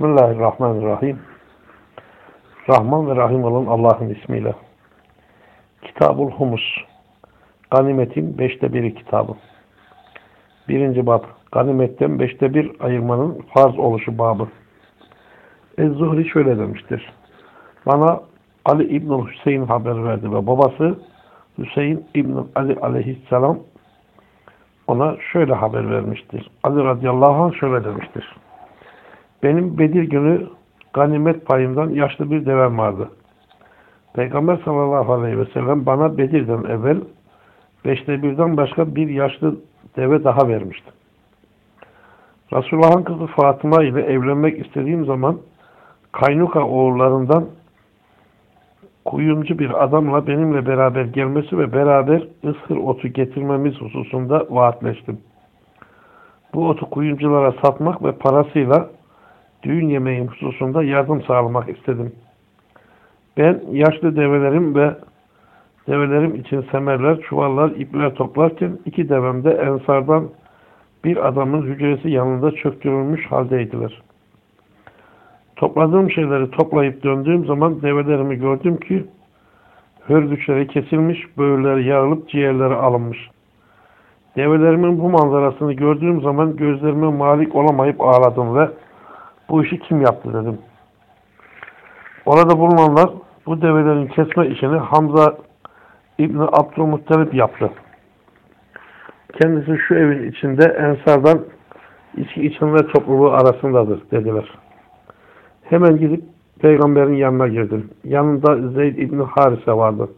Bismillahirrahmanirrahim. Rahman ve Rahim olan Allah'ın ismiyle. Kitabul Humus. Ganimetin beşte biri kitabı. Birinci bab. Ganimetten beşte bir ayırmanın farz oluşu babı. Ez-Zuhri şöyle demiştir. Bana Ali İbn Hüseyin haber verdi ve babası Hüseyin İbn Ali aleyhisselam ona şöyle haber vermiştir. Ali radıyallahu anh şöyle demiştir. Benim Bedir günü ganimet payımdan yaşlı bir devem vardı. Peygamber sallallahu aleyhi ve sellem bana Bedir'den evvel beşte birden başka bir yaşlı deve daha vermişti. Resulullah'ın kızı Fatıma ile evlenmek istediğim zaman Kaynuka oğullarından kuyumcu bir adamla benimle beraber gelmesi ve beraber ısır otu getirmemiz hususunda vaatleştim. Bu otu kuyumculara satmak ve parasıyla düğün yemeğim hususunda yardım sağlamak istedim. Ben yaşlı develerim ve develerim için semerler, çuvallar, ipler toplarken iki devem de ensardan bir adamın hücresi yanında çöktürülmüş haldeydiler. Topladığım şeyleri toplayıp döndüğüm zaman develerimi gördüm ki hörgüçleri kesilmiş, böğürleri yarılıp ciğerleri alınmış. Develerimin bu manzarasını gördüğüm zaman gözlerime malik olamayıp ağladım ve bu işi kim yaptı dedim. Orada bulunanlar bu develerin kesme işini Hamza İbni Abdülmuttalip yaptı. Kendisi şu evin içinde Ensardan içki içenler topluluğu arasındadır dediler. Hemen gidip peygamberin yanına girdim. Yanında Zeyd İbni Harise vardı.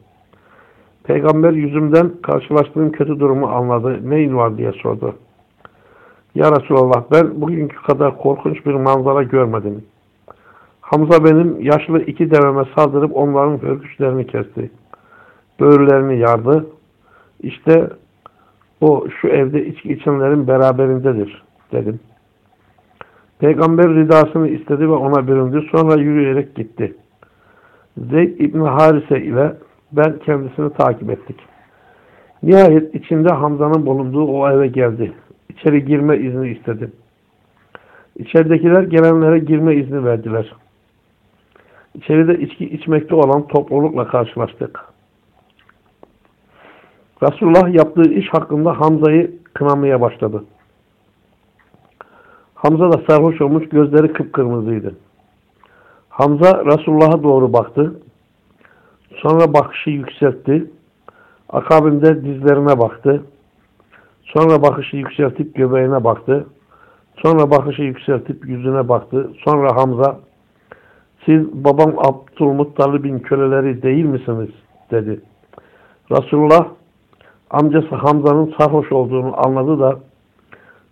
Peygamber yüzümden karşılaştığım kötü durumu anladı. Neyin var diye sordu. Ya Resulallah ben bugünkü kadar korkunç bir manzara görmedim. Hamza benim yaşlı iki deveme saldırıp onların hörgüçlerini kesti. Böğürlerini yardı. İşte o şu evde içki içenlerin beraberindedir dedim. Peygamber ridasını istedi ve ona büründü. Sonra yürüyerek gitti. Zeyd İbni Harise ile ben kendisini takip ettik. Nihayet içinde Hamza'nın bulunduğu o eve geldi. İçeri girme izni istedi. İçeridekiler gelenlere girme izni verdiler. İçeride içki içmekte olan toplulukla karşılaştık. Resulullah yaptığı iş hakkında Hamza'yı kınamaya başladı. Hamza da sarhoş olmuş, gözleri kıpkırmızıydı. Hamza Resulullah'a doğru baktı. Sonra bakışı yükseltti. Akabinde dizlerine baktı. Sonra bakışı yükseltip göbeğine baktı. Sonra bakışı yükseltip yüzüne baktı. Sonra Hamza siz babam Abdülmuttalib'in köleleri değil misiniz? dedi. Resulullah amcası Hamza'nın sarhoş olduğunu anladı da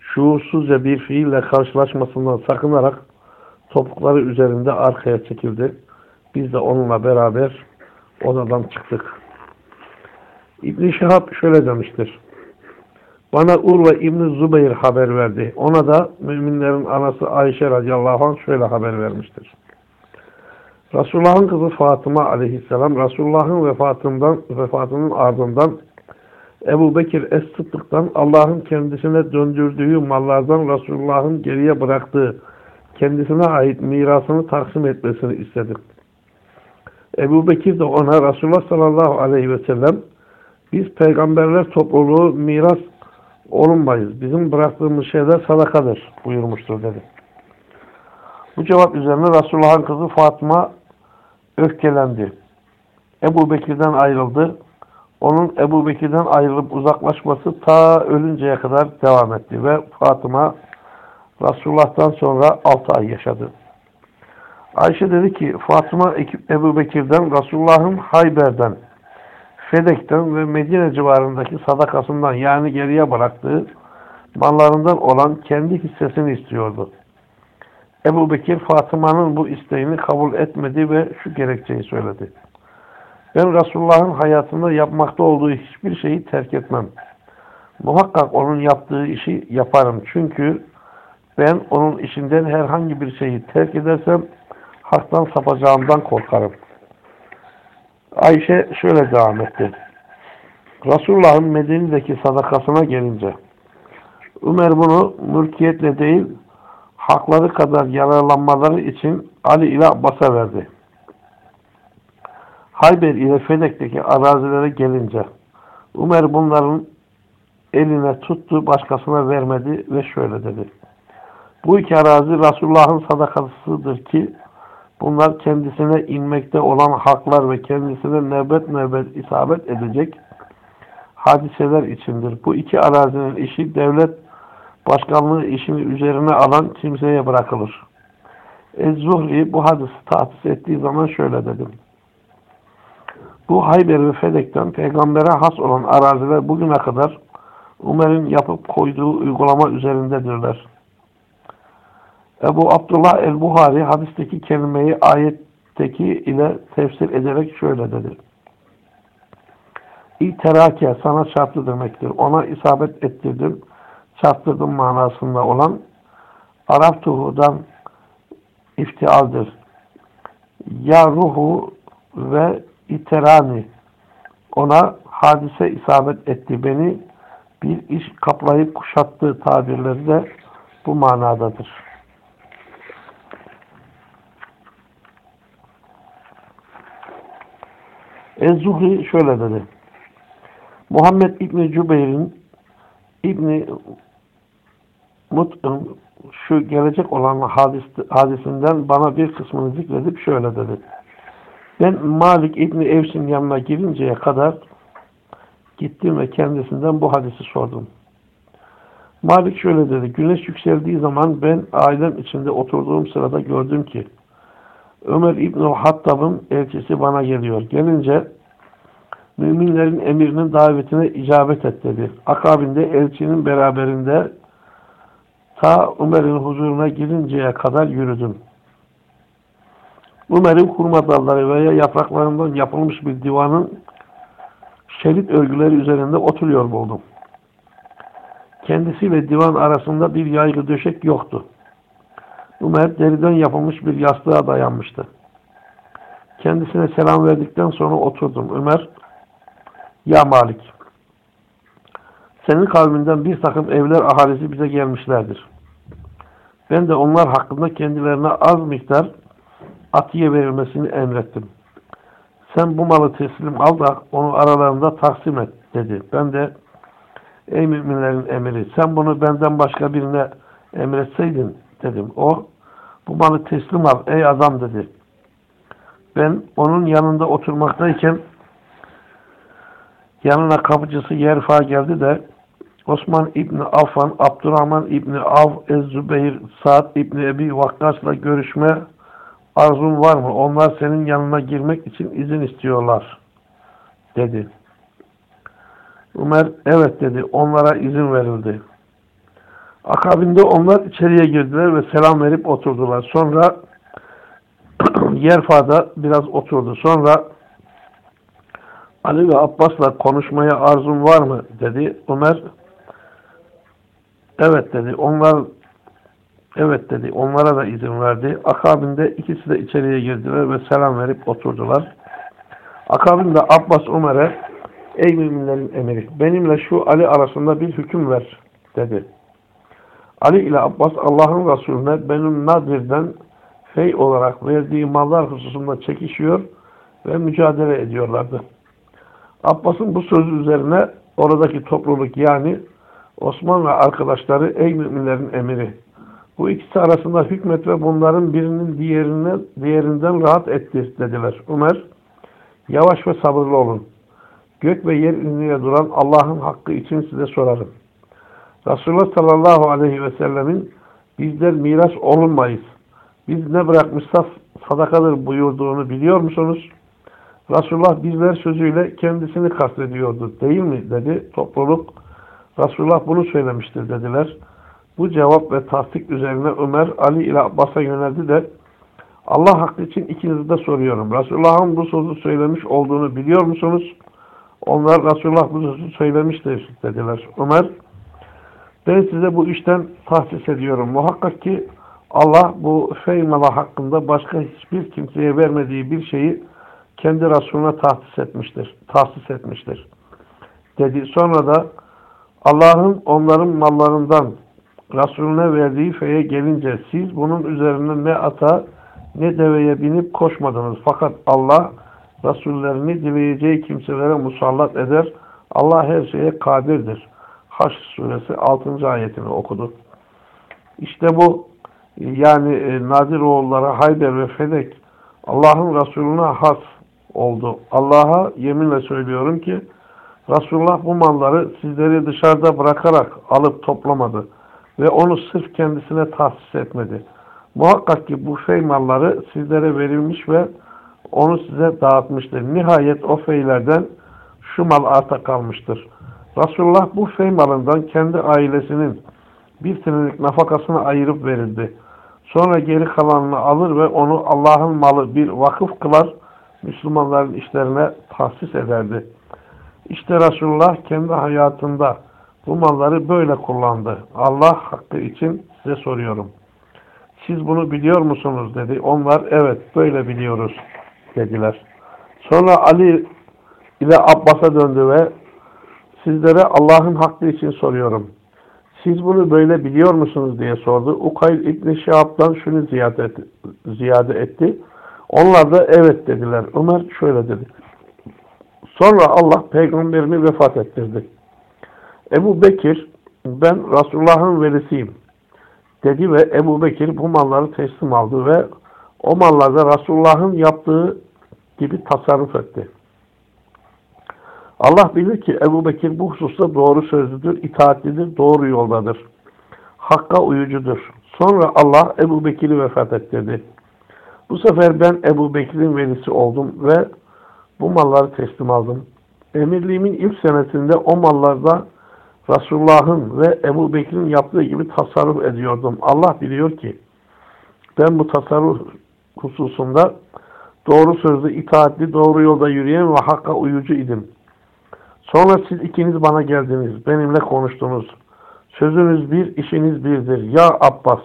şuursuzca bir fiille karşılaşmasından sakınarak topukları üzerinde arkaya çekildi. Biz de onunla beraber odadan çıktık. İbn-i Şihab şöyle demiştir. Bana Urve İbn Zubeyr haber verdi. Ona da müminlerin anası Ayşe radıyallahu anh şöyle haber vermiştir. Resulullah'ın kızı Fatıma aleyhisselam Resulullah'ın vefatından, vefatının ardından Ebu Bekir Es-Sıddık'tan Allah'ın kendisine döndürdüğü mallardan Resulullah'ın geriye bıraktığı kendisine ait mirasını taksim etmesini istedi. Ebu Bekir de ona Resulullah sallallahu aleyhi ve sellem biz peygamberler topluluğu miras olunmayız. Bizim bıraktığımız şeyler sadakadır buyurmuştur dedi. Bu cevap üzerine Resulullah'ın kızı Fatıma öfkelendi. Ebu Bekir'den ayrıldı. Onun Ebu Bekir'den ayrılıp uzaklaşması ta ölünceye kadar devam etti ve Fatıma Resulullah'tan sonra 6 ay yaşadı. Ayşe dedi ki Fatıma Ebu Bekir'den Resulullah'ın Hayber'den Fedek'ten ve Medine civarındaki sadakasından yani geriye bıraktığı mallarından olan kendi hissesini istiyordu. Ebu Bekir Fatıma'nın bu isteğini kabul etmedi ve şu gerekçeyi söyledi. Ben Resulullah'ın hayatında yapmakta olduğu hiçbir şeyi terk etmem. Muhakkak onun yaptığı işi yaparım. Çünkü ben onun işinden herhangi bir şeyi terk edersem haktan sapacağımdan korkarım. Ayşe şöyle devam etti. Resulullah'ın Medine'deki sadakasına gelince Ömer bunu mülkiyetle değil hakları kadar yararlanmaları için Ali ile Abbas'a verdi. Hayber ile Fedek'teki arazilere gelince Ömer bunların eline tuttu, başkasına vermedi ve şöyle dedi. Bu iki arazi Resulullah'ın sadakasıdır ki bunlar kendisine inmekte olan haklar ve kendisine nöbet nöbet isabet edecek hadiseler içindir. Bu iki arazinin işi devlet başkanlığı işini üzerine alan kimseye bırakılır. Ez-Zuhri bu hadisi tahsis ettiği zaman şöyle dedim. Bu Hayber ve Fedek'ten peygambere has olan araziler bugüne kadar Umer'in yapıp koyduğu uygulama üzerindedirler. Ebu Abdullah el-Buhari hadisteki kelimeyi ayetteki ile tefsir ederek şöyle dedi. İterake sana çarptı demektir. Ona isabet ettirdim, çarptırdım manasında olan Arap tuhudan iftialdir. Ya ruhu ve iterani ona hadise isabet etti. Beni bir iş kaplayıp kuşattığı tabirleri de bu manadadır. Ez-Zuhri şöyle dedi. Muhammed İbni Cübeyr'in İbni Mut'un şu gelecek olan hadis, hadisinden bana bir kısmını zikredip şöyle dedi. Ben Malik İbni Evs'in yanına girinceye kadar gittim ve kendisinden bu hadisi sordum. Malik şöyle dedi. Güneş yükseldiği zaman ben ailem içinde oturduğum sırada gördüm ki Ömer İbni Hattab'ın elçisi bana geliyor. Gelince müminlerin emirinin davetine icabet et dedi. Akabinde elçinin beraberinde ta Ömer'in huzuruna girinceye kadar yürüdüm. Ömer'in kurma dalları veya yapraklarından yapılmış bir divanın şerit örgüleri üzerinde oturuyor buldum. Kendisi ve divan arasında bir yaygı döşek yoktu. Ömer deriden yapılmış bir yastığa dayanmıştı. Kendisine selam verdikten sonra oturdum. Ömer, ya Malik, senin kavminden bir takım evler ahalisi bize gelmişlerdir. Ben de onlar hakkında kendilerine az miktar atiye verilmesini emrettim. Sen bu malı teslim al da onu aralarında taksim et dedi. Ben de ey müminlerin emiri sen bunu benden başka birine emretseydin dedim. O bu malı teslim al ey adam dedi. Ben onun yanında oturmaktayken yanına kapıcısı Yerfa geldi de Osman İbni Affan, Abdurrahman İbni Av, Ez-Zübeyir, Sa'd İbni Ebi Vakkas'la görüşme arzun var mı? Onlar senin yanına girmek için izin istiyorlar. Dedi. Ömer evet dedi. Onlara izin verildi. Akabinde onlar içeriye girdiler ve selam verip oturdular. Sonra Yerfa'da biraz oturdu. Sonra Ali ve Abbas'la konuşmaya arzun var mı? dedi. Ömer evet dedi. Onlar Evet dedi. Onlara da izin verdi. Akabinde ikisi de içeriye girdiler ve selam verip oturdular. Akabinde Abbas Ömer'e Ey müminlerin emiri benimle şu Ali arasında bir hüküm ver dedi. Ali ile Abbas Allah'ın Resulüne benim Nadir'den fey olarak verdiği mallar hususunda çekişiyor ve mücadele ediyorlardı. Abbas'ın bu sözü üzerine oradaki topluluk yani Osman ve arkadaşları ey müminlerin emiri bu ikisi arasında hükmet ve bunların birinin diğerine, diğerinden rahat ettir dediler. Ömer, yavaş ve sabırlı olun. Gök ve yer izniyle duran Allah'ın hakkı için size sorarım. Resulullah sallallahu aleyhi ve sellemin bizler miras olunmayız. Biz ne bırakmışsa sadakadır buyurduğunu biliyor musunuz? Resulullah bizler sözüyle kendisini kastediyordu değil mi? dedi. Topluluk Resulullah bunu söylemiştir dediler. Bu cevap ve tasdik üzerine Ömer Ali ile Abbas'a yöneldi de Allah hakkı için ikinizi de soruyorum. Resulullah'ın bu sözü söylemiş olduğunu biliyor musunuz? Onlar Resulullah bu sözü söylemiştir dediler. Ömer ben size bu işten tahsis ediyorum. Muhakkak ki Allah bu feymala hakkında başka hiçbir kimseye vermediği bir şeyi kendi Resulüne tahsis etmiştir. Tahsis etmiştir. Dedi. Sonra da Allah'ın onların mallarından Resulüne verdiği feye gelince siz bunun üzerine ne ata ne deveye binip koşmadınız. Fakat Allah Resullerini dileyeceği kimselere musallat eder. Allah her şeye kadirdir. Haş suresi 6. ayetini okudu. İşte bu yani e, Nadiroğulları Hayber ve Fedek Allah'ın Resulüne has oldu. Allah'a yeminle söylüyorum ki Resulullah bu malları sizleri dışarıda bırakarak alıp toplamadı ve onu sırf kendisine tahsis etmedi. Muhakkak ki bu fey malları sizlere verilmiş ve onu size dağıtmıştır. Nihayet o feylerden şu mal arta kalmıştır. Resulullah bu fey malından kendi ailesinin bir senelik nafakasını ayırıp verildi. Sonra geri kalanını alır ve onu Allah'ın malı bir vakıf kılar, Müslümanların işlerine tahsis ederdi. İşte Resulullah kendi hayatında bu malları böyle kullandı. Allah hakkı için size soruyorum. Siz bunu biliyor musunuz dedi. Onlar evet böyle biliyoruz dediler. Sonra Ali ile Abbas'a döndü ve sizlere Allah'ın hakkı için soruyorum. Siz bunu böyle biliyor musunuz diye sordu. Ukayl İbni Şahab'dan şunu ziyade, et, ziyade etti. Onlar da evet dediler. Ömer şöyle dedi. Sonra Allah peygamberini vefat ettirdi. Ebu Bekir ben Resulullah'ın velisiyim dedi ve Ebu Bekir bu malları teslim aldı ve o mallarda Resulullah'ın yaptığı gibi tasarruf etti. Allah bilir ki Ebu Bekir bu hususta doğru sözlüdür, itaatlidir, doğru yoldadır. Hakka uyucudur. Sonra Allah Ebu Bekir'i vefat ettirdi. Bu sefer ben Ebu Bekir'in velisi oldum ve bu malları teslim aldım. Emirliğimin ilk senesinde o mallarda Resulullah'ın ve Ebu Bekir'in yaptığı gibi tasarruf ediyordum. Allah biliyor ki ben bu tasarruf hususunda doğru sözlü, itaatli, doğru yolda yürüyen ve hakka uyucu idim. Sonra siz ikiniz bana geldiniz, benimle konuştunuz. Sözünüz bir, işiniz birdir. Ya Abbas,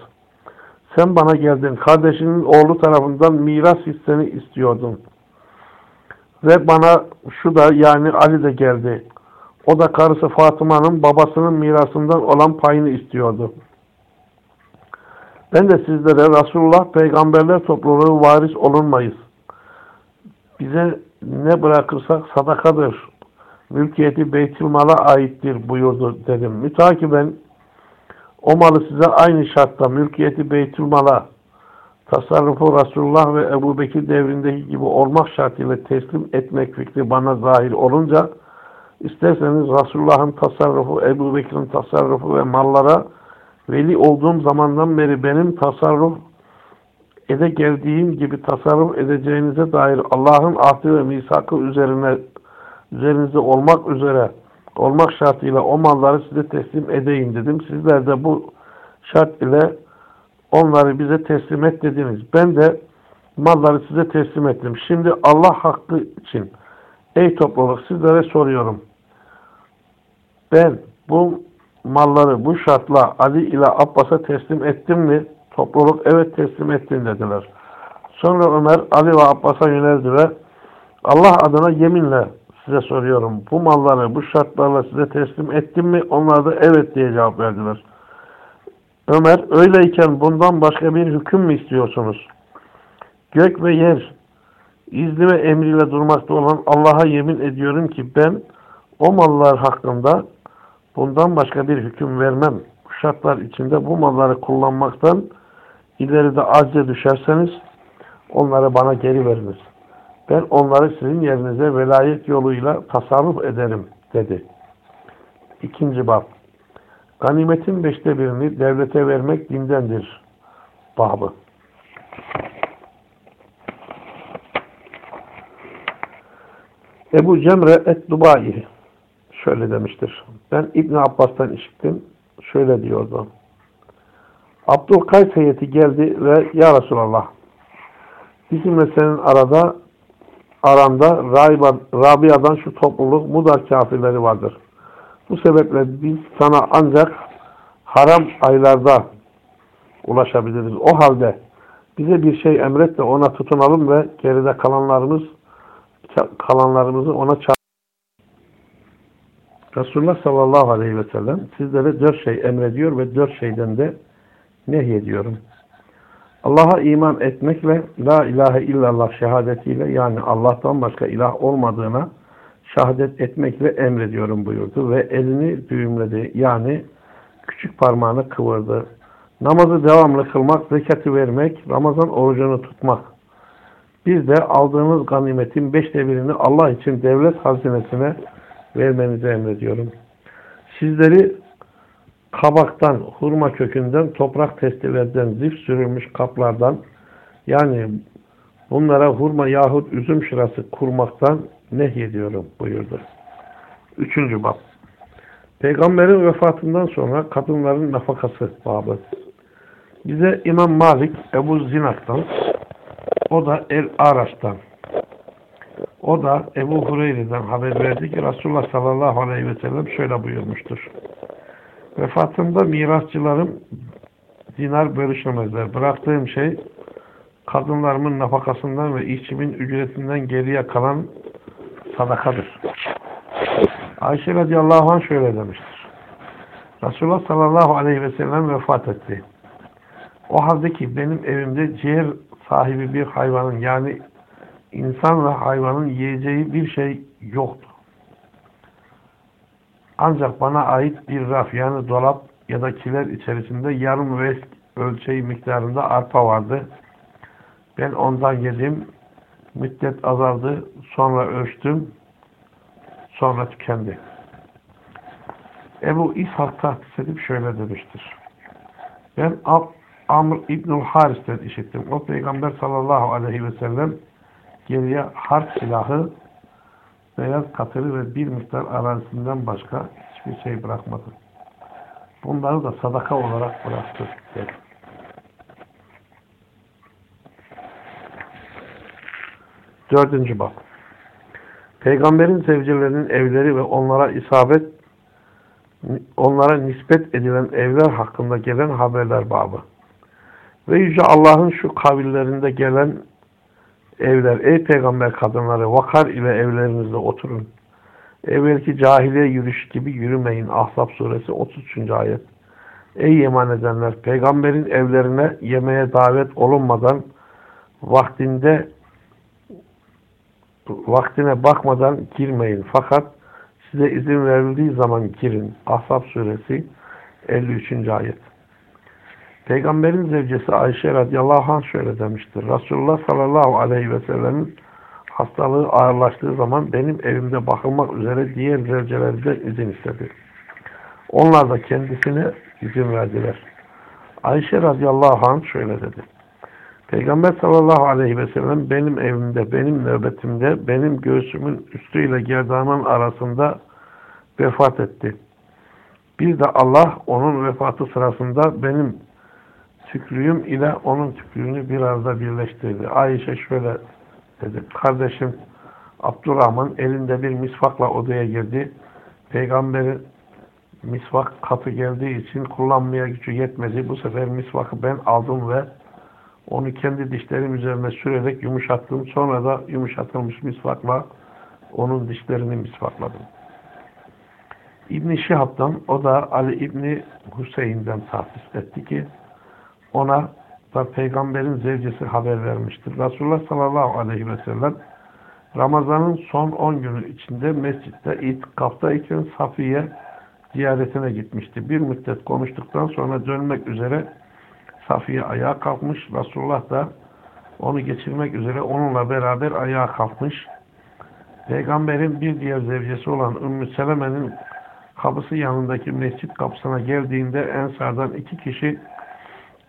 sen bana geldin, kardeşinin oğlu tarafından miras hisseni istiyordun. Ve bana şu da yani Ali de geldi. O da karısı Fatıma'nın babasının mirasından olan payını istiyordu. Ben de sizlere Resulullah peygamberler topluluğu varis olunmayız. Bize ne bırakırsak sadakadır. Mülkiyeti Beytülmal'a aittir buyurdu dedim. Mütakiben o malı size aynı şartta mülkiyeti Beytülmal'a tasarrufu Resulullah ve Ebu Bekir devrindeki gibi olmak şartıyla teslim etmek fikri bana zahir olunca isterseniz Resulullah'ın tasarrufu, Ebu Bekir'in tasarrufu ve mallara veli olduğum zamandan beri benim tasarruf ede geldiğim gibi tasarruf edeceğinize dair Allah'ın ahdi ve misakı üzerine üzerinizde olmak üzere olmak şartıyla o malları size teslim edeyim dedim. Sizler de bu şart ile onları bize teslim et dediniz. Ben de malları size teslim ettim. Şimdi Allah hakkı için ey topluluk sizlere soruyorum. Ben bu malları bu şartla Ali ile Abbas'a teslim ettim mi? Topluluk evet teslim ettim dediler. Sonra Ömer Ali ve Abbas'a yöneldi ve Allah adına yeminle size soruyorum. Bu malları bu şartlarla size teslim ettim mi? Onlar da evet diye cevap verdiler. Ömer öyleyken bundan başka bir hüküm mü istiyorsunuz? Gök ve yer izni ve emriyle durmakta olan Allah'a yemin ediyorum ki ben o mallar hakkında bundan başka bir hüküm vermem. Bu şartlar içinde bu malları kullanmaktan ileride acze düşerseniz onları bana geri veriniz. Ben onları sizin yerinize velayet yoluyla tasarruf ederim dedi. İkinci bab. Ganimetin beşte birini devlete vermek dindendir. Babı. Ebu Cemre et-Dubai şöyle demiştir. Ben İbn Abbas'tan işittim. Şöyle diyordu. Abdülkays heyeti geldi ve Ya Resulallah bizimle senin arada aranda Rabia'dan şu topluluk Mudar kafirleri vardır. Bu sebeple biz sana ancak haram aylarda ulaşabiliriz. O halde bize bir şey emret de ona tutunalım ve geride kalanlarımız kalanlarımızı ona çağır. Resulullah sallallahu aleyhi ve sellem sizlere dört şey emrediyor ve dört şeyden de nehyediyorum. Allah'a iman etmekle La ilahe illallah şehadetiyle yani Allah'tan başka ilah olmadığına şehadet etmekle emrediyorum buyurdu ve elini düğümledi yani küçük parmağını kıvırdı. Namazı devamlı kılmak, zekatı vermek, Ramazan orucunu tutmak. Bir de aldığınız ganimetin beşte birini Allah için devlet hazinesine vermenizi emrediyorum. Sizleri kabaktan, hurma kökünden, toprak testilerden, zif sürülmüş kaplardan yani bunlara hurma yahut üzüm şırası kurmaktan nehyediyorum buyurdu. Üçüncü bab. Peygamberin vefatından sonra kadınların nafakası babı. Bize İmam Malik Ebu Zinak'tan, o da El Araç'tan, o da Ebu Hureyre'den haber verdi ki Resulullah sallallahu aleyhi ve sellem şöyle buyurmuştur. Vefatımda mirasçılarım dinar bölüşemezler. Bıraktığım şey kadınlarımın nafakasından ve işçimin ücretinden geriye kalan sadakadır. Ayşe radıyallahu anh şöyle demiştir. Resulullah sallallahu aleyhi ve sellem vefat etti. O halde ki benim evimde ciğer sahibi bir hayvanın yani insan ve hayvanın yiyeceği bir şey yoktu. Ancak bana ait bir raf yani dolap ya da kiler içerisinde yarım vesk ölçeği miktarında arpa vardı. Ben ondan yedim. Müddet azaldı. Sonra ölçtüm. Sonra tükendi. Ebu İshak tahsis edip şöyle demiştir. Ben Amr İbnül Haris'ten işittim. O Peygamber sallallahu aleyhi ve sellem geriye harp silahı, beyaz katırı ve bir miktar arazisinden başka hiçbir şey bırakmadı. Bunları da sadaka olarak bıraktı. Dedi. Dördüncü bak. Peygamberin sevcilerinin evleri ve onlara isabet onlara nispet edilen evler hakkında gelen haberler babı. Ve Yüce Allah'ın şu kavillerinde gelen evler, ey peygamber kadınları vakar ile evlerinizde oturun. Evvelki cahiliye yürüyüş gibi yürümeyin. Ahzab suresi 33. ayet. Ey iman edenler, peygamberin evlerine yemeğe davet olunmadan vaktinde vaktine bakmadan girmeyin. Fakat size izin verildiği zaman girin. Ahzab suresi 53. ayet. Peygamberin zevcesi Ayşe radıyallahu anh şöyle demiştir. Resulullah sallallahu aleyhi ve sellemin hastalığı ağırlaştığı zaman benim evimde bakılmak üzere diğer zevcelerden izin istedi. Onlar da kendisine izin verdiler. Ayşe radıyallahu anh şöyle dedi. Peygamber sallallahu aleyhi ve sellem benim evimde, benim nöbetimde, benim göğsümün üstüyle gerdanın arasında vefat etti. Bir de Allah onun vefatı sırasında benim tükrüğüm ile onun tükrüğünü bir arada birleştirdi. Ayşe şöyle dedi. Kardeşim Abdurrahman elinde bir misvakla odaya girdi. Peygamberi misvak katı geldiği için kullanmaya gücü yetmedi. Bu sefer misvakı ben aldım ve onu kendi dişlerim üzerine sürerek yumuşattım. Sonra da yumuşatılmış misvakla onun dişlerini misvakladım. İbn Şihab'dan o da Ali İbni Hüseyin'den tahsis etti ki ona da peygamberin zevcesi haber vermiştir. Resulullah sallallahu aleyhi ve sellem Ramazan'ın son 10 günü içinde mescitte itikafta iken Safiye ziyaretine gitmişti. Bir müddet konuştuktan sonra dönmek üzere Safiye ayağa kalkmış. Resulullah da onu geçirmek üzere onunla beraber ayağa kalkmış. Peygamberin bir diğer zevcesi olan Ümmü Seleme'nin kapısı yanındaki mescit kapısına geldiğinde Ensar'dan iki kişi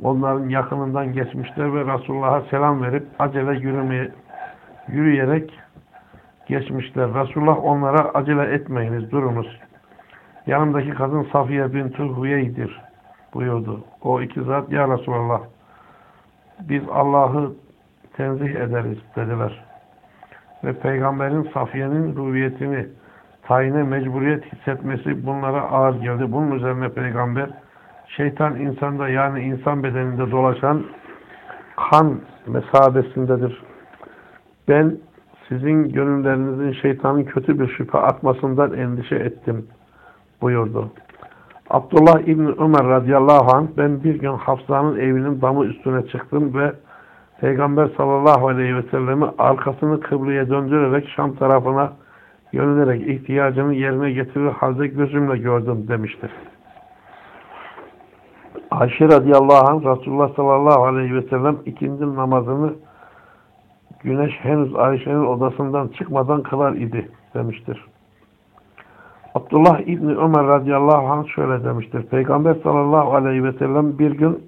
onların yakınından geçmişler ve Resulullah'a selam verip acele yürümeye, yürüyerek geçmişler. Resulullah onlara acele etmeyiniz, durunuz. Yanımdaki kadın Safiye bin Hüyey'dir buyurdu. O iki zat ya Resulallah biz Allah'ı tenzih ederiz dediler. Ve peygamberin Safiye'nin rüviyetini tayine mecburiyet hissetmesi bunlara ağır geldi. Bunun üzerine peygamber şeytan insanda yani insan bedeninde dolaşan kan mesabesindedir. Ben sizin gönüllerinizin şeytanın kötü bir şüphe atmasından endişe ettim. buyurdu. Abdullah İbni Ömer radıyallahu anh ben bir gün Hafsa'nın evinin damı üstüne çıktım ve Peygamber sallallahu aleyhi ve sellemi arkasını kıbleye döndürerek Şam tarafına yönelerek ihtiyacını yerine getirir halde gözümle gördüm demiştir. Ayşe radıyallahu anh Resulullah sallallahu aleyhi ve sellem ikindi namazını güneş henüz Ayşe'nin odasından çıkmadan kılar idi demiştir. Abdullah İbni Ömer radıyallahu anh şöyle demiştir. Peygamber sallallahu aleyhi ve sellem bir gün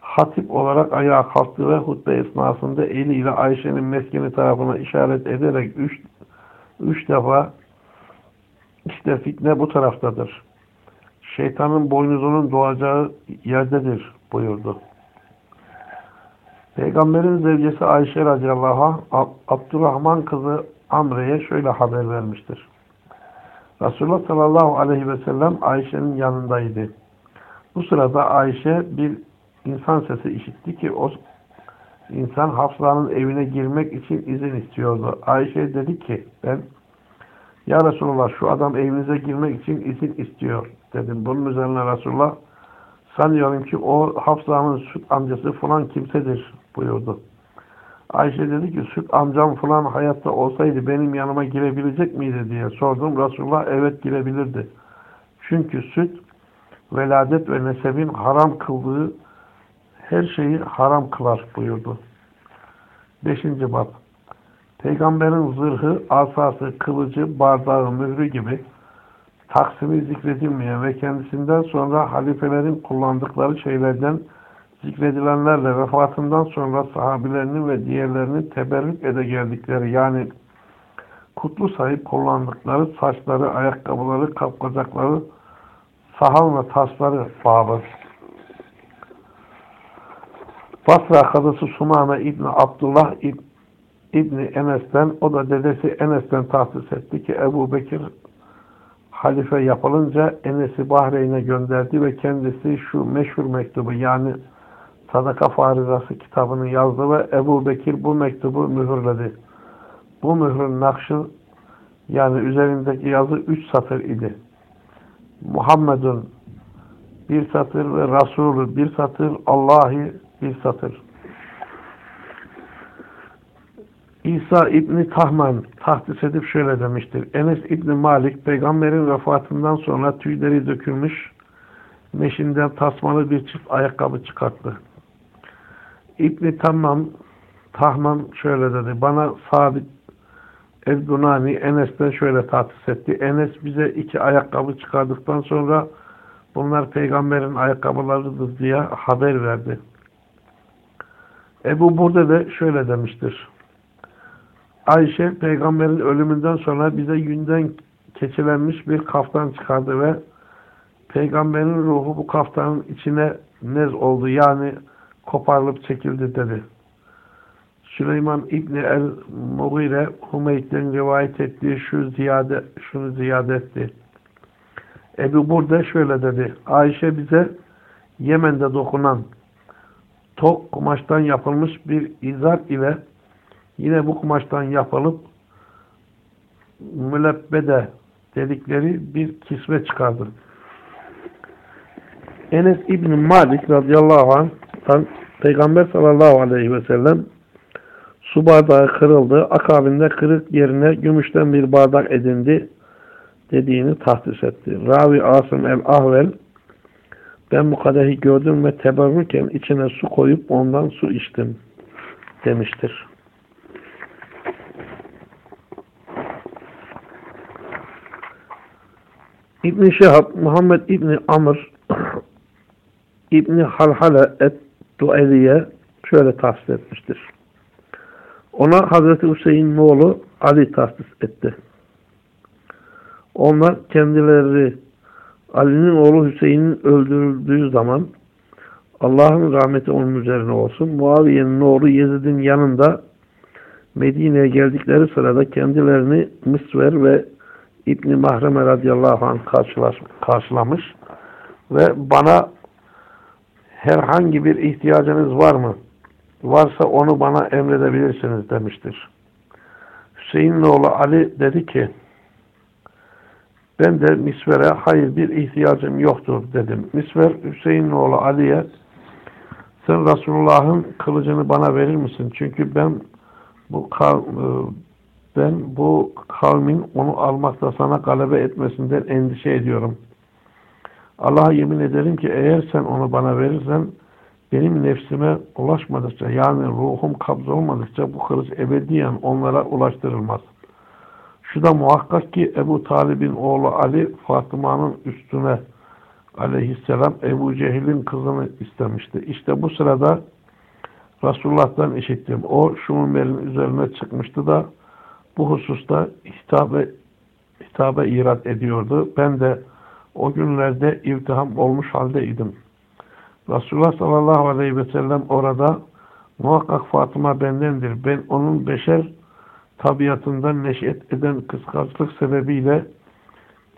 hatip olarak ayağa kalktı ve hutbe esnasında eliyle Ayşe'nin meskeni tarafına işaret ederek üç, üç defa işte fitne bu taraftadır. Şeytanın boynuzunun doğacağı yerdedir buyurdu. Peygamberin zevcesi Ayşe radıyallahu anh Abdurrahman kızı Amre'ye şöyle haber vermiştir. Resulullah sallallahu aleyhi ve sellem Ayşe'nin yanındaydı. Bu sırada Ayşe bir insan sesi işitti ki o insan Hafsa'nın evine girmek için izin istiyordu. Ayşe dedi ki ben ya Resulullah şu adam evinize girmek için izin istiyor dedim. Bunun üzerine Resulullah sanıyorum ki o Hafsa'nın süt amcası falan kimsedir buyurdu. Ayşe dedi ki süt amcam falan hayatta olsaydı benim yanıma girebilecek miydi diye sordum. Resulullah evet girebilirdi. Çünkü süt veladet ve nesebin haram kıldığı her şeyi haram kılar buyurdu. Beşinci bab. Peygamberin zırhı, asası, kılıcı, bardağı, mührü gibi taksimi zikredilmeyen ve kendisinden sonra halifelerin kullandıkları şeylerden zikredilenlerle vefatından sonra sahabilerinin ve diğerlerinin teberrük ede geldikleri yani kutlu sahip kullandıkları saçları, ayakkabıları, kapkacakları, sahal ve tasları babı. Basra kadısı Sumame İbni Abdullah İbni Enes'ten, o da dedesi Enes'ten tahsis etti ki Ebu Bekir halife yapılınca Enes'i Bahreyn'e gönderdi ve kendisi şu meşhur mektubu yani Sadaka Farizası kitabını yazdı ve Ebu Bekir bu mektubu mühürledi. Bu mührün nakşı yani üzerindeki yazı üç satır idi. Muhammedun bir satır ve Resulü bir satır, Allah'ı bir satır. İsa İbni Tahman tahdis edip şöyle demiştir. Enes İbni Malik peygamberin vefatından sonra tüyleri dökülmüş meşinden tasmalı bir çift ayakkabı çıkarttı. İbni Tamam Tahman şöyle dedi. Bana Sabit El-Bunani Enes'ten şöyle tahsis etti. Enes bize iki ayakkabı çıkardıktan sonra bunlar peygamberin ayakkabılarıdır diye haber verdi. Ebu Burde de şöyle demiştir. Ayşe peygamberin ölümünden sonra bize yünden keçilenmiş bir kaftan çıkardı ve peygamberin ruhu bu kaftanın içine nez oldu. Yani koparılıp çekildi dedi. Süleyman İbni el-Mughire Humeyd'den rivayet ettiği şu ziyade, şunu ziyade etti. Ebu Burde şöyle dedi. Ayşe bize Yemen'de dokunan tok kumaştan yapılmış bir izar ile yine bu kumaştan yapılıp mülebbede dedikleri bir kisve çıkardı. Enes İbni Malik radıyallahu anh'tan Peygamber sallallahu aleyhi ve sellem su bardağı kırıldı. Akabinde kırık yerine gümüşten bir bardak edindi dediğini tahsis etti. Ravi Asım el-Ahvel ben bu kadehi gördüm ve teberrüken içine su koyup ondan su içtim demiştir. İbn Şehab Muhammed İbni Amr İbni Halhale et-Dueliye şöyle tahsis etmiştir. Ona Hazreti Hüseyin'in oğlu Ali tahsis etti. Onlar kendileri Ali'nin oğlu Hüseyin'in öldürüldüğü zaman Allah'ın rahmeti onun üzerine olsun. Muaviye'nin oğlu Yezid'in yanında Medine'ye geldikleri sırada kendilerini Mısver ve İbni Mahreme radıyallahu anh karşılamış ve bana herhangi bir ihtiyacınız var mı? Varsa onu bana emredebilirsiniz demiştir. Hüseyin'in oğlu Ali dedi ki Ben de Misver'e hayır bir ihtiyacım yoktur dedim. Misver Hüseyin'in oğlu Ali'ye sen Resulullah'ın kılıcını bana verir misin? Çünkü ben bu ben bu kavmin onu almakta sana galebe etmesinden endişe ediyorum. Allah'a yemin ederim ki eğer sen onu bana verirsen benim nefsime ulaşmadıkça yani ruhum kabz olmadıkça bu kılıç ebediyen onlara ulaştırılmaz. Şu da muhakkak ki Ebu Talib'in oğlu Ali Fatıma'nın üstüne aleyhisselam Ebu Cehil'in kızını istemişti. İşte bu sırada Resulullah'tan işittim. O Şumumel'in üzerine çıkmıştı da bu hususta hitabe, hitabe irat ediyordu. Ben de o günlerde iltiham olmuş haldeydim. Resulullah sallallahu aleyhi ve sellem orada muhakkak Fatıma bendendir. Ben onun beşer tabiatından neşet eden kıskançlık sebebiyle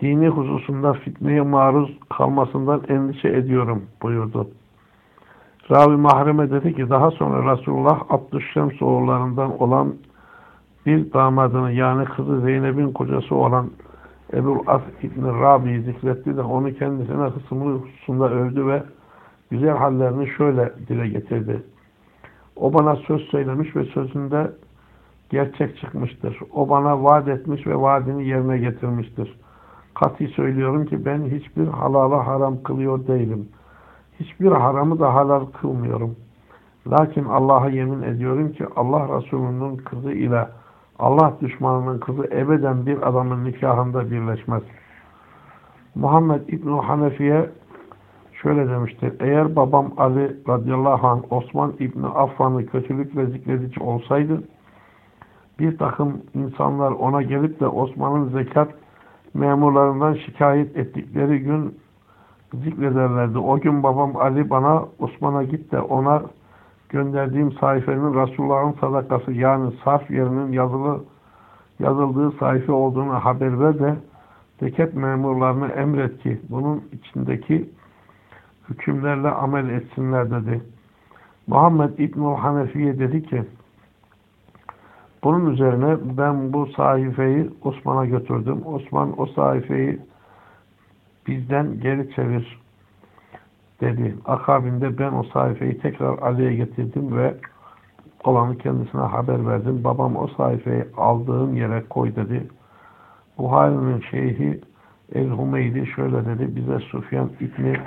dini hususunda fitneye maruz kalmasından endişe ediyorum buyurdu. Ravi Mahreme dedi ki daha sonra Resulullah Abdüşşems oğullarından olan bir damadını yani kızı Zeynep'in kocası olan Ebul As İbni Rabi'yi zikretti de onu kendisine hısımlı hususunda övdü ve güzel hallerini şöyle dile getirdi. O bana söz söylemiş ve sözünde gerçek çıkmıştır. O bana vaat etmiş ve vaadini yerine getirmiştir. Kati söylüyorum ki ben hiçbir halala haram kılıyor değilim. Hiçbir haramı da halal kılmıyorum. Lakin Allah'a yemin ediyorum ki Allah Resulü'nün kızı ile Allah düşmanının kızı ebeden bir adamın nikahında birleşmez. Muhammed İbn Hanefi'ye şöyle demiştir. Eğer babam Ali radıyallahu anh Osman İbni Affan'ı kötülükle zikredici olsaydı bir takım insanlar ona gelip de Osman'ın zekat memurlarından şikayet ettikleri gün zikrederlerdi. O gün babam Ali bana Osman'a git de ona gönderdiğim sayfenin Resulullah'ın sadakası yani sarf yerinin yazılı yazıldığı sayfa olduğunu haber ver de zekat memurlarını emret ki bunun içindeki hükümlerle amel etsinler dedi. Muhammed İbn-i Hanefiye dedi ki bunun üzerine ben bu sayfayı Osman'a götürdüm. Osman o sayfayı bizden geri çevir dedi. Akabinde ben o sayfayı tekrar Ali'ye getirdim ve olanı kendisine haber verdim. Babam o sayfayı aldığım yere koy dedi. Buhari'nin şeyhi El-Humeydi şöyle dedi. Bize Sufyan İbni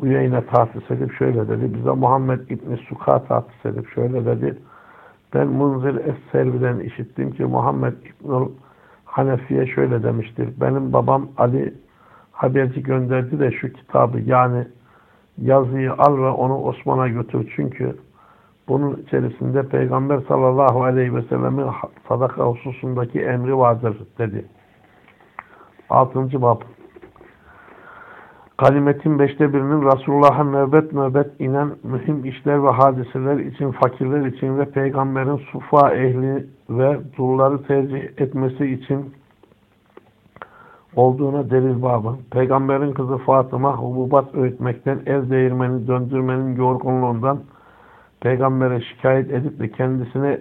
Uyeyne tahsis edip şöyle dedi. Bize Muhammed İbni Suka tahsis edip şöyle dedi. Ben Munzir Es-Selvi'den işittim ki Muhammed İbnül Hanefi'ye şöyle demiştir. Benim babam Ali haberci gönderdi de şu kitabı yani yazıyı al ve onu Osman'a götür. Çünkü bunun içerisinde Peygamber sallallahu aleyhi ve sellemin sadaka hususundaki emri vardır dedi. Altıncı bab. Kalimetin beşte birinin Resulullah'a nöbet nöbet inen mühim işler ve hadiseler için, fakirler için ve peygamberin sufa ehli ve dulları tercih etmesi için olduğuna delil babı. Peygamberin kızı Fatıma hububat öğütmekten, el değirmeni döndürmenin yorgunluğundan peygambere şikayet edip de kendisine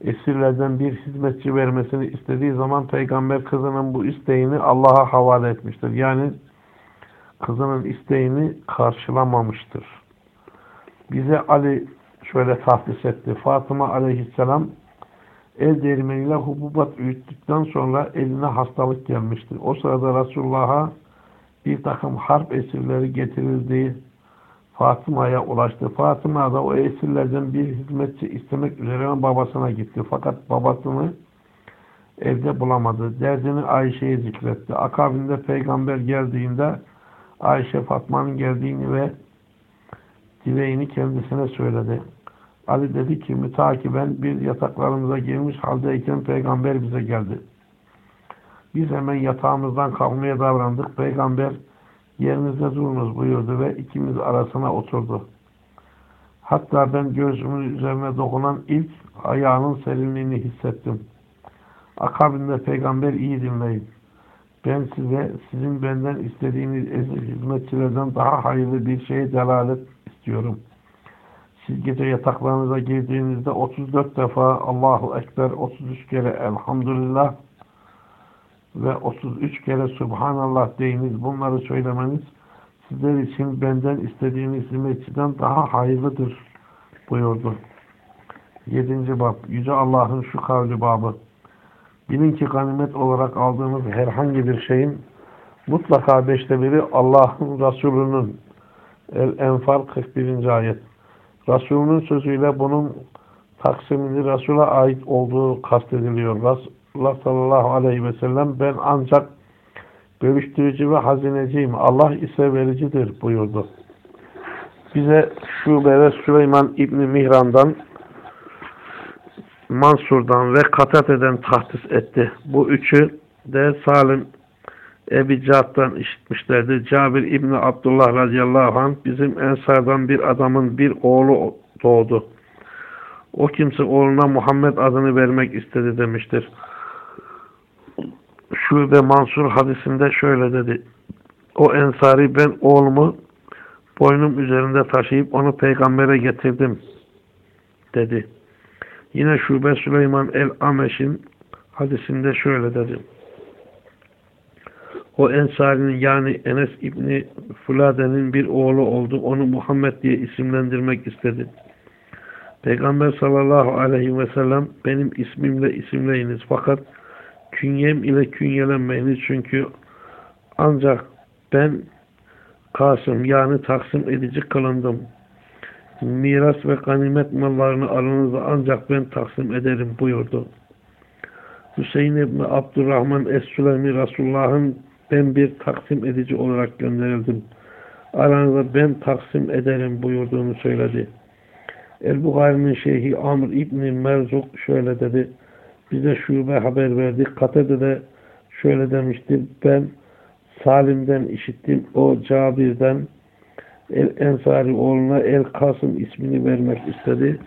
esirlerden bir hizmetçi vermesini istediği zaman peygamber kızının bu isteğini Allah'a havale etmiştir. Yani kızının isteğini karşılamamıştır. Bize Ali şöyle tahsis etti. Fatıma aleyhisselam el değirmeniyle hububat üyüttükten sonra eline hastalık gelmişti. O sırada Resulullah'a bir takım harp esirleri getirildiği Fatıma'ya ulaştı. Fatıma da o esirlerden bir hizmetçi istemek üzere babasına gitti. Fakat babasını evde bulamadı. Derdini Ayşe'ye zikretti. Akabinde peygamber geldiğinde Ayşe Fatma'nın geldiğini ve dileğini kendisine söyledi. Ali dedi ki mütakiben bir yataklarımıza girmiş haldeyken peygamber bize geldi. Biz hemen yatağımızdan kalkmaya davrandık. Peygamber yerinizde durunuz buyurdu ve ikimiz arasına oturdu. Hatta ben gözümün üzerine dokunan ilk ayağının serinliğini hissettim. Akabinde peygamber iyi dinleyin. Ben size sizin benden istediğiniz hizmetçilerden daha hayırlı bir şeye delalet istiyorum. Siz gece yataklarınıza girdiğinizde 34 defa Allahu Ekber, 33 kere Elhamdülillah ve 33 kere Subhanallah deyiniz. Bunları söylemeniz sizler için benden istediğiniz hizmetçiden daha hayırlıdır buyurdu. 7. bab Yüce Allah'ın şu kavli babı Bilin ki ganimet olarak aldığınız herhangi bir şeyin mutlaka beşte biri Allah'ın Resulü'nün El-Enfal 41. ayet Resulünün sözüyle bunun taksimini Resul'a ait olduğu kastediliyor. Resulullah sallallahu aleyhi ve sellem ben ancak bölüştürücü ve hazineciyim. Allah ise vericidir buyurdu. Bize Şube Süleyman İbni Mihran'dan Mansur'dan ve Katate'den tahsis etti. Bu üçü de Salim Ebi Cad'dan işitmişlerdi. Cabir İbni Abdullah radıyallahu anh bizim Ensar'dan bir adamın bir oğlu doğdu. O kimse oğluna Muhammed adını vermek istedi demiştir. Şube Mansur hadisinde şöyle dedi. O ensari ben oğlumu boynum üzerinde taşıyıp onu peygambere getirdim dedi. Yine Şube Süleyman el-Ameş'in hadisinde şöyle dedi. O Ensari'nin yani Enes İbni Fulade'nin bir oğlu oldu. Onu Muhammed diye isimlendirmek istedi. Peygamber sallallahu aleyhi ve sellem benim ismimle isimleyiniz. Fakat künyem ile künyelenmeyiniz. Çünkü ancak ben Kasım yani taksim edici kılındım. Miras ve ganimet mallarını aranızda ancak ben taksim ederim buyurdu. Hüseyin İbni Abdurrahman Es-Süleymi Resulullah'ın ben bir taksim edici olarak gönderildim. Aranızda ben taksim ederim buyurduğunu söyledi. El-Bukhari'nin şeyhi Amr İbni Merzuk şöyle dedi. Bize şube haber verdi. Katede de şöyle demiştir. Ben Salim'den işittim. O Cabir'den El Ensari oğluna El Kasım ismini vermek istedi.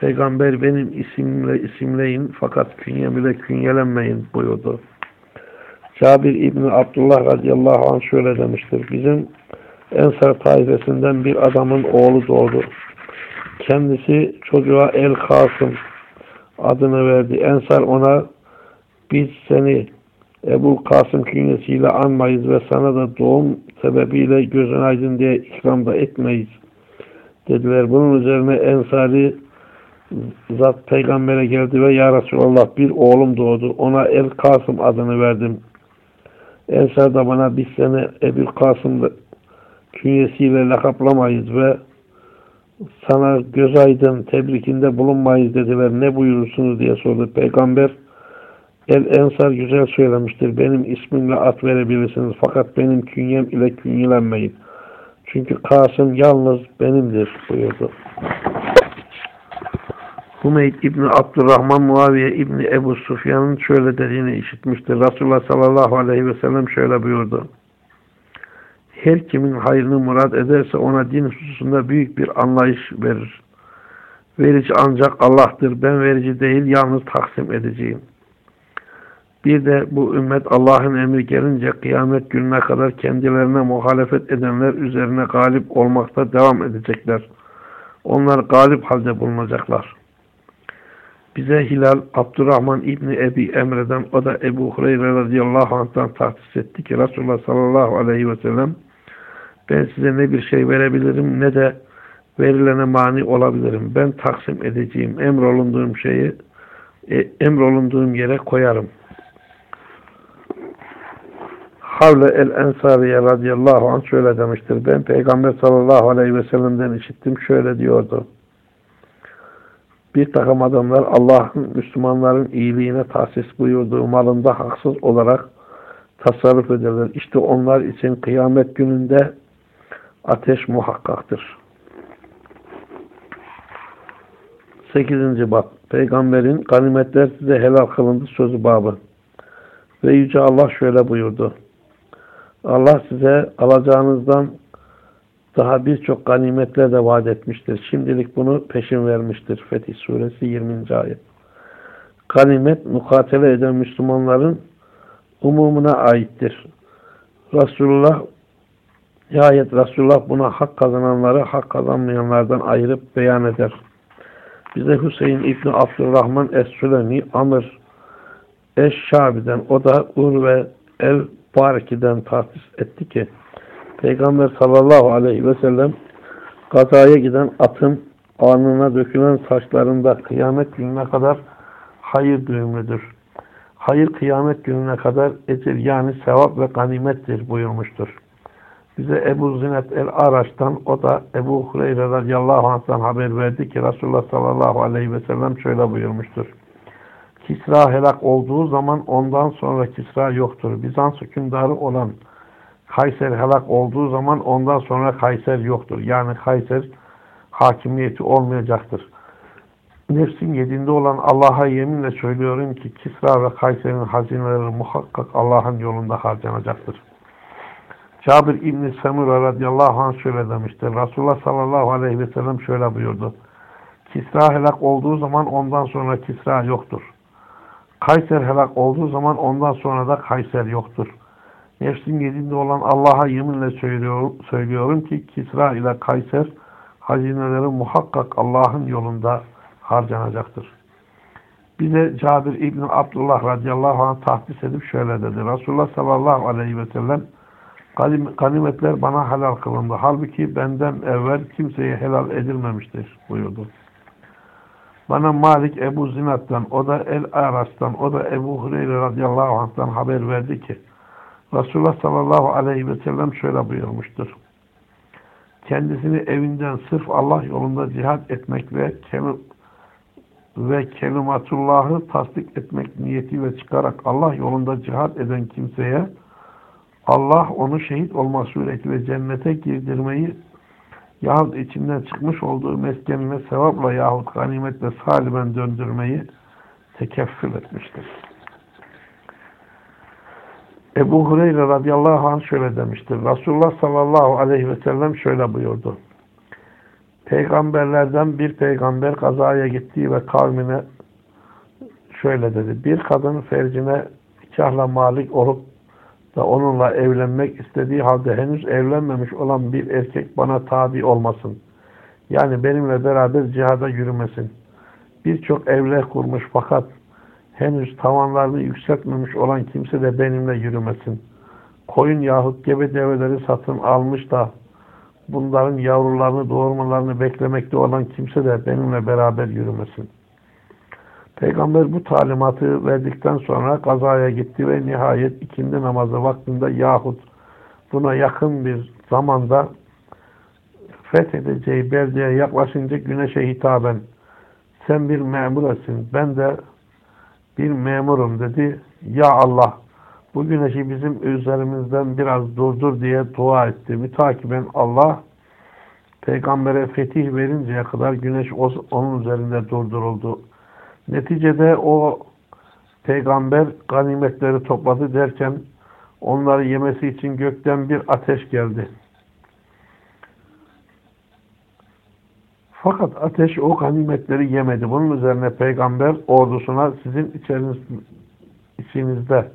Peygamber benim isimle isimleyin fakat künyem ile künyelenmeyin buyurdu. Cabir İbni Abdullah radıyallahu anh şöyle demiştir. Bizim Ensar taifesinden bir adamın oğlu doğdu. Kendisi çocuğa El Kasım adını verdi. Ensar ona biz seni Ebu Kasım künyesiyle anmayız ve sana da doğum sebebiyle gözün aydın diye ikram da etmeyiz dediler. Bunun üzerine Ensari zat peygambere geldi ve Ya Resulallah bir oğlum doğdu. Ona El Kasım adını verdim. Ensar da bana biz seni Ebu Kasım künyesiyle lakaplamayız ve sana göz aydın tebrikinde bulunmayız dediler. Ne buyurursunuz diye sordu. Peygamber El Ensar güzel söylemiştir. Benim ismimle at verebilirsiniz. Fakat benim künyem ile künyelenmeyin. Çünkü Kasım yalnız benimdir buyurdu. Humeyd İbni Abdurrahman Muaviye İbni Ebu Sufyan'ın şöyle dediğini işitmiştir. Resulullah sallallahu aleyhi ve sellem şöyle buyurdu. Her kimin hayrını murad ederse ona din hususunda büyük bir anlayış verir. Verici ancak Allah'tır. Ben verici değil, yalnız taksim edeceğim. Bir de bu ümmet Allah'ın emri gelince kıyamet gününe kadar kendilerine muhalefet edenler üzerine galip olmakta devam edecekler. Onlar galip halde bulunacaklar. Bize Hilal Abdurrahman İbni Ebi Emre'den o da Ebu Hureyre radıyallahu anh'tan tahsis etti ki Resulullah sallallahu aleyhi ve sellem ben size ne bir şey verebilirim ne de verilene mani olabilirim. Ben taksim edeceğim. Emrolunduğum şeyi e, emrolunduğum yere koyarım. Havle el-Ensariye radıyallahu anh şöyle demiştir. Ben Peygamber sallallahu aleyhi ve sellem'den işittim. Şöyle diyordu. Bir takım adamlar Allah'ın Müslümanların iyiliğine tahsis buyurduğu malında haksız olarak tasarruf ederler. İşte onlar için kıyamet gününde ateş muhakkaktır. 8. bab Peygamberin ganimetler size helal kılındı sözü babı. Ve Yüce Allah şöyle buyurdu. Allah size alacağınızdan daha birçok ganimetler de vaat etmiştir. Şimdilik bunu peşin vermiştir. Fetih Suresi 20. ayet. Ganimet mukatele eden Müslümanların umumuna aittir. Resulullah Nihayet Resulullah buna hak kazananları hak kazanmayanlardan ayırıp beyan eder. Bize Hüseyin İbni Abdurrahman Es-Sülemi Amr Eşşabi'den o da Ur ve Ev Bariki'den tahsis etti ki Peygamber sallallahu aleyhi ve sellem gazaya giden atın alnına dökülen saçlarında kıyamet gününe kadar hayır düğümlüdür. Hayır kıyamet gününe kadar ecir yani sevap ve ganimettir buyurmuştur. Bize Ebu Zinet el-Araç'tan o da Ebu Hureyre radıyallahu anh'tan haber verdi ki Resulullah sallallahu aleyhi ve sellem şöyle buyurmuştur. Kisra helak olduğu zaman ondan sonra Kisra yoktur. Bizans hükümdarı olan Kayser helak olduğu zaman ondan sonra Kayser yoktur. Yani Kayser hakimiyeti olmayacaktır. Nefsin yedinde olan Allah'a yeminle söylüyorum ki Kisra ve Kayser'in hazineleri muhakkak Allah'ın yolunda harcanacaktır. Cabir İbni Semura radıyallahu anh şöyle demiştir. Resulullah sallallahu aleyhi ve sellem şöyle buyurdu. Kisra helak olduğu zaman ondan sonra Kisra yoktur. Kayser helak olduğu zaman ondan sonra da Kayser yoktur. Nefsin yedinde olan Allah'a yeminle söylüyorum, söylüyorum ki Kisra ile Kayser hazineleri muhakkak Allah'ın yolunda harcanacaktır. Bize Cabir İbni Abdullah radıyallahu anh tahsis edip şöyle dedi. Resulullah sallallahu aleyhi ve sellem ganimetler bana helal kılındı. Halbuki benden evvel kimseye helal edilmemiştir buyurdu. Bana Malik Ebu Zinat'tan, o da El-Aras'tan, o da Ebu Hureyre radıyallahu anh'tan haber verdi ki Resulullah sallallahu aleyhi ve sellem şöyle buyurmuştur. Kendisini evinden sırf Allah yolunda cihat etmek ve kelim ve kelimatullahı tasdik etmek niyetiyle çıkarak Allah yolunda cihat eden kimseye Allah onu şehit olma suretiyle cennete girdirmeyi yahut içinden çıkmış olduğu meskenine sevapla yahut ganimetle salimen döndürmeyi tekeffül etmiştir. Ebu Hureyre radıyallahu anh şöyle demiştir. Resulullah sallallahu aleyhi ve sellem şöyle buyurdu. Peygamberlerden bir peygamber kazaya gittiği ve kavmine şöyle dedi. Bir kadın fercine nikahla malik olup da onunla evlenmek istediği halde henüz evlenmemiş olan bir erkek bana tabi olmasın. Yani benimle beraber cihada yürümesin. Birçok evler kurmuş fakat henüz tavanlarını yükseltmemiş olan kimse de benimle yürümesin. Koyun yahut gebe develeri satın almış da bunların yavrularını doğurmalarını beklemekte olan kimse de benimle beraber yürümesin. Peygamber bu talimatı verdikten sonra kazaya gitti ve nihayet ikindi namazı vaktinde yahut buna yakın bir zamanda fethedeceği beldeye yaklaşınca güneşe hitaben sen bir memuresin ben de bir memurum dedi. Ya Allah bu güneşi bizim üzerimizden biraz durdur diye dua etti. Mütakiben Allah peygambere fetih verinceye kadar güneş onun üzerinde durduruldu. Neticede o peygamber ganimetleri topladı derken onları yemesi için gökten bir ateş geldi. Fakat ateş o ganimetleri yemedi. Bunun üzerine peygamber ordusuna sizin içeriniz, içinizde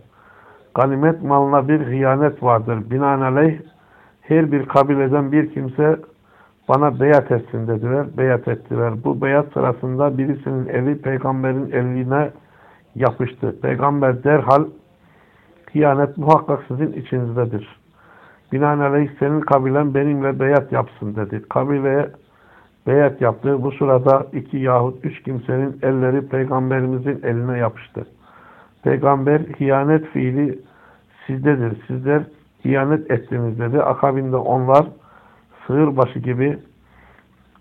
ganimet malına bir hıyanet vardır. Binaenaleyh her bir kabileden bir kimse bana beyat etsin dediler. Beyat ettiler. Bu beyat sırasında birisinin eli peygamberin eline yapıştı. Peygamber derhal hıyanet muhakkak sizin içinizdedir. Binaenaleyh senin kabilen benimle beyat yapsın dedi. Kabileye beyat yaptı. Bu sırada iki yahut üç kimsenin elleri peygamberimizin eline yapıştı. Peygamber hıyanet fiili sizdedir. Sizler hıyanet ettiniz dedi. Akabinde onlar sığır başı gibi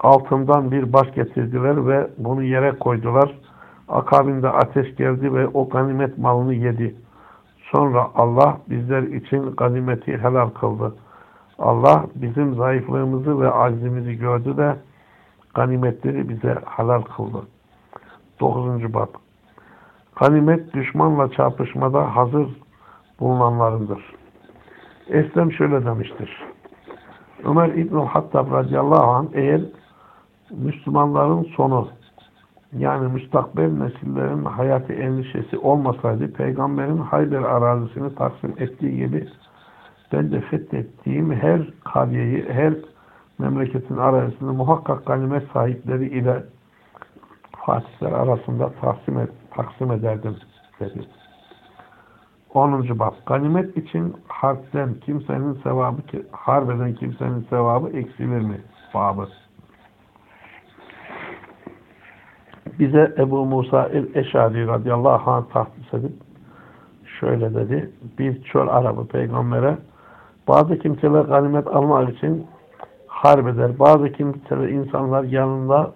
altından bir baş getirdiler ve bunu yere koydular. Akabinde ateş geldi ve o ganimet malını yedi. Sonra Allah bizler için ganimeti helal kıldı. Allah bizim zayıflığımızı ve acizimizi gördü de ganimetleri bize halal kıldı. 9. bab Ganimet düşmanla çarpışmada hazır bulunanlarındır. Eslem şöyle demiştir. Ömer İbn-i Hattab radıyallahu anh eğer Müslümanların sonu yani müstakbel nesillerin hayatı endişesi olmasaydı peygamberin Hayber arazisini taksim ettiği gibi ben de fethettiğim her kariyeyi, her memleketin arasında muhakkak ganimet sahipleri ile Fatihler arasında taksim, et, taksim ederdim dedi. 10. bab. Ganimet için harpten kimsenin sevabı, harbeden kimsenin sevabı eksilir mi? Babı. Bize Ebu Musa el-Eşari radıyallahu anh tahsis edip şöyle dedi. Bir çöl arabı peygambere bazı kimseler ganimet almak için harp eder. Bazı kimseler insanlar yanında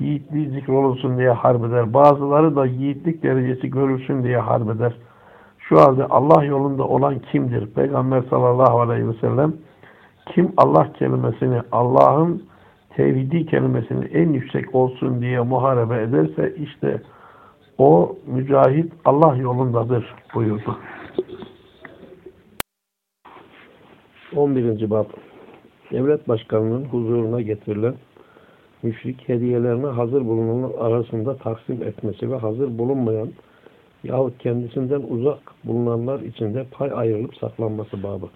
yiğitliği zikrolunsun diye harp eder. Bazıları da yiğitlik derecesi görülsün diye harp eder. Şu halde Allah yolunda olan kimdir? Peygamber sallallahu aleyhi ve sellem kim Allah kelimesini Allah'ın tevhidi kelimesini en yüksek olsun diye muharebe ederse işte o mücahit Allah yolundadır buyurdu. 11. Bab Devlet başkanının huzuruna getirilen müşrik hediyelerini hazır bulunanlar arasında taksim etmesi ve hazır bulunmayan yahut kendisinden uzak bulunanlar içinde pay ayrılıp saklanması babı.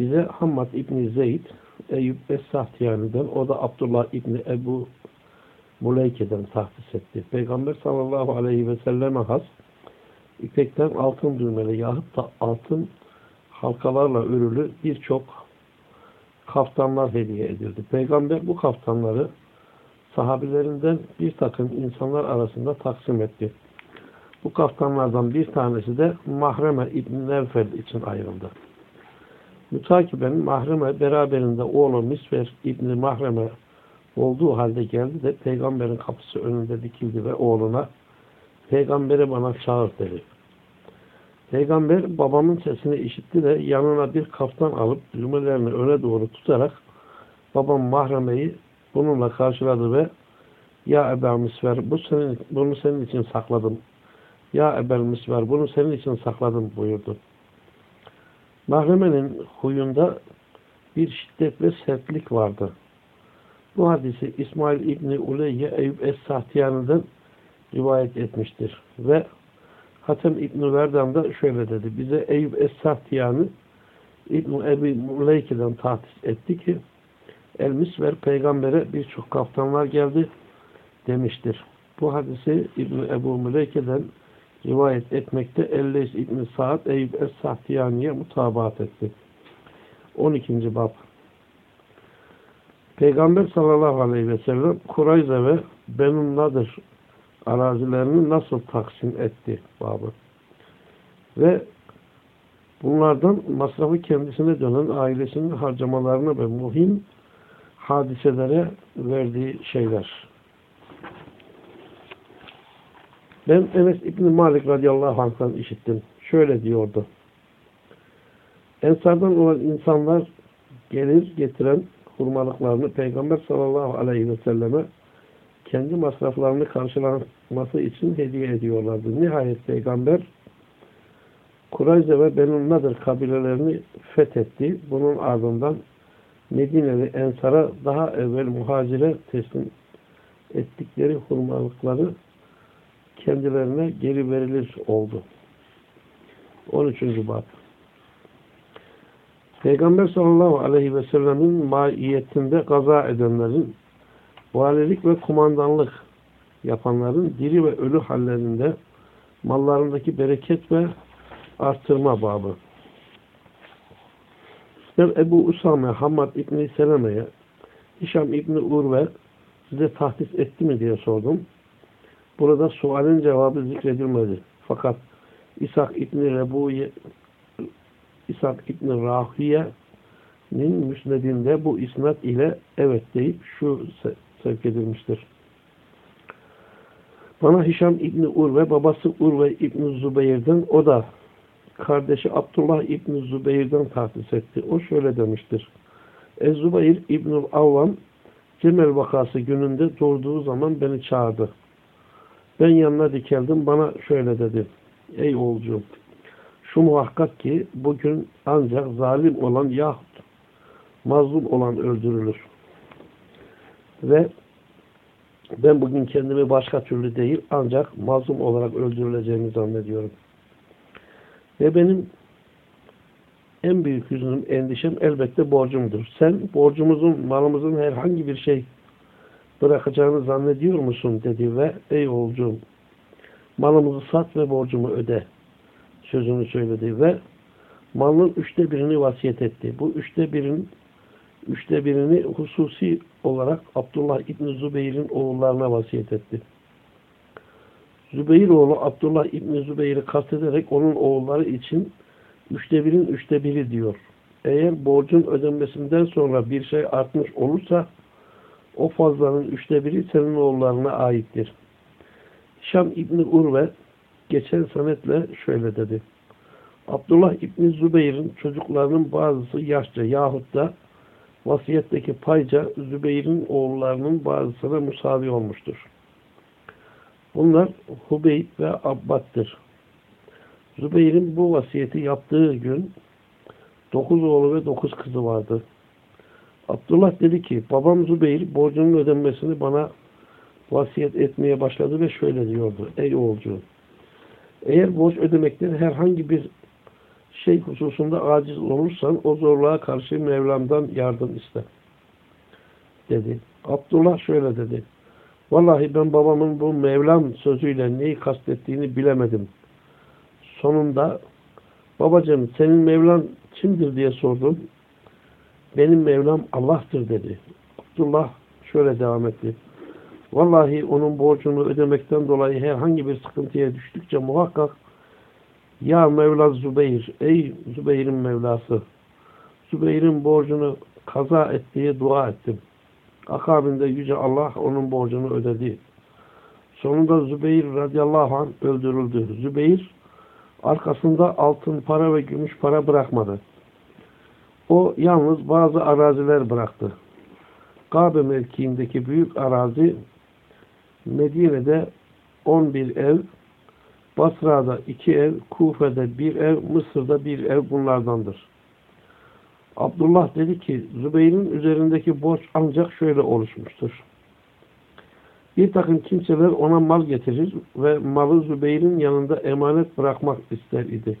Bize Hammad İbni Zeyd, Eyüp Es-Sahtiyani'den, o da Abdullah İbni Ebu Muleyke'den tahsis etti. Peygamber sallallahu aleyhi ve selleme has, ipekten altın düğmeli yahut da altın halkalarla örülü birçok kaftanlar hediye edildi. Peygamber bu kaftanları sahabilerinden bir takım insanlar arasında taksim etti. Bu kaftanlardan bir tanesi de Mahreme İbn Nevfel için ayrıldı. Mütakiben Mahreme beraberinde oğlu Misver İbni Mahreme olduğu halde geldi de peygamberin kapısı önünde dikildi ve oğluna peygamberi bana çağır dedi. Peygamber babamın sesini işitti de yanına bir kaftan alıp düğmelerini öne doğru tutarak babam mahremeyi bununla karşıladı ve ya Ebu Misver bu senin, bunu senin için sakladım. Ya Ebel Misver bunu senin için sakladım buyurdu. Mahremenin huyunda bir şiddet ve sertlik vardı. Bu hadisi İsmail İbni Uleyye Eyüp Es-Sahtiyani'den rivayet etmiştir. Ve Hatem İbni Verdan da şöyle dedi. Bize Eyüp Es-Sahtiyani İbni Ebi Muleyke'den tahsis etti ki El-Misver peygambere birçok kaftanlar geldi demiştir. Bu hadisi İbni Ebu Muleyke'den rivayet etmekte Elleys İbni Sa'd Eyüp Es-Sahtiyani'ye mutabaat etti. 12. Bab Peygamber sallallahu aleyhi ve sellem Kurayza ve Benun Nadir arazilerini nasıl taksim etti babı. Ve bunlardan masrafı kendisine dönen ailesinin harcamalarını ve muhim hadiselere verdiği şeyler. Ben Enes İbni Malik radıyallahu anh'tan işittim. Şöyle diyordu. Ensardan olan insanlar gelir getiren hurmalıklarını Peygamber sallallahu aleyhi ve selleme kendi masraflarını karşılaması için hediye ediyorlardı. Nihayet Peygamber Kurayze ve Benun Nadir kabilelerini fethetti. Bunun ardından Medine'li Ensar'a daha evvel muhacire teslim ettikleri hurmalıkları kendilerine geri verilir oldu. 13. Bab Peygamber sallallahu aleyhi ve sellemin maiyetinde kaza edenlerin valilik ve kumandanlık yapanların diri ve ölü hallerinde mallarındaki bereket ve arttırma babı. Ben Ebu Usame Hamad İbni Seleme'ye Hişam İbni Urve size tahdis etti mi diye sordum. Burada sualin cevabı zikredilmedi. Fakat İshak İbni Rebuye İshak İbni Rahiye'nin müsnedinde bu isnat ile evet deyip şu sevk edilmiştir. Bana Hişam İbni Urve, babası Urve İbni Zübeyir'den, o da kardeşi Abdullah İbni Zübeyir'den tahsis etti. O şöyle demiştir. Ez-Zübeyir İbnül Avvam Cemel vakası gününde durduğu zaman beni çağırdı. Ben yanına dikeldim. Bana şöyle dedi. Ey oğulcuğum şu muhakkak ki bugün ancak zalim olan yahut mazlum olan öldürülür. Ve ben bugün kendimi başka türlü değil ancak mazlum olarak öldürüleceğimi zannediyorum. Ve benim en büyük hüznüm, endişem elbette borcumdur. Sen borcumuzun, malımızın herhangi bir şey bırakacağını zannediyor musun? dedi ve ey oğulcuğum malımızı sat ve borcumu öde. sözünü söyledi ve malın üçte birini vasiyet etti. Bu üçte birin üçte birini hususi olarak Abdullah İbni Zübeyir'in oğullarına vasiyet etti. Zübeyir oğlu Abdullah İbni Zübeyir'i kastederek onun oğulları için üçte birin üçte biri diyor. Eğer borcun ödenmesinden sonra bir şey artmış olursa o fazlanın üçte biri senin oğullarına aittir. Şam İbni Urve geçen senetle şöyle dedi. Abdullah İbni Zübeyir'in çocuklarının bazısı yaşça yahut da vasiyetteki payca Zübeyir'in oğullarının bazısına musavi olmuştur. Bunlar Hubeyb ve Abbad'dır. Zübeyir'in bu vasiyeti yaptığı gün dokuz oğlu ve dokuz kızı vardı. Abdullah dedi ki babam Zübeyir borcunun ödenmesini bana vasiyet etmeye başladı ve şöyle diyordu. Ey oğulcu eğer borç ödemekten herhangi bir şey hususunda aciz olursan o zorluğa karşı Mevlam'dan yardım iste. Dedi. Abdullah şöyle dedi. Vallahi ben babamın bu Mevlam sözüyle neyi kastettiğini bilemedim. Sonunda babacığım senin Mevlan kimdir diye sordum. Benim Mevlam Allah'tır dedi. Abdullah şöyle devam etti. Vallahi onun borcunu ödemekten dolayı herhangi bir sıkıntıya düştükçe muhakkak ya Mevla Zübeyir, ey Zübeyir'in Mevlası Zübeyir'in borcunu kaza ettiği dua ettim. Akabinde Yüce Allah onun borcunu ödedi. Sonunda Zübeyir radıyallahu anh öldürüldü. Zübeyir arkasında altın para ve gümüş para bırakmadı. O yalnız bazı araziler bıraktı. Kabe mevkiindeki büyük arazi Medine'de 11 ev, Basra'da 2 ev, Kufe'de 1 ev, Mısır'da 1 ev bunlardandır. Abdullah dedi ki Zübeyir'in üzerindeki borç ancak şöyle oluşmuştur. Bir takım kimseler ona mal getirir ve malı Zübeyir'in yanında emanet bırakmak ister idi.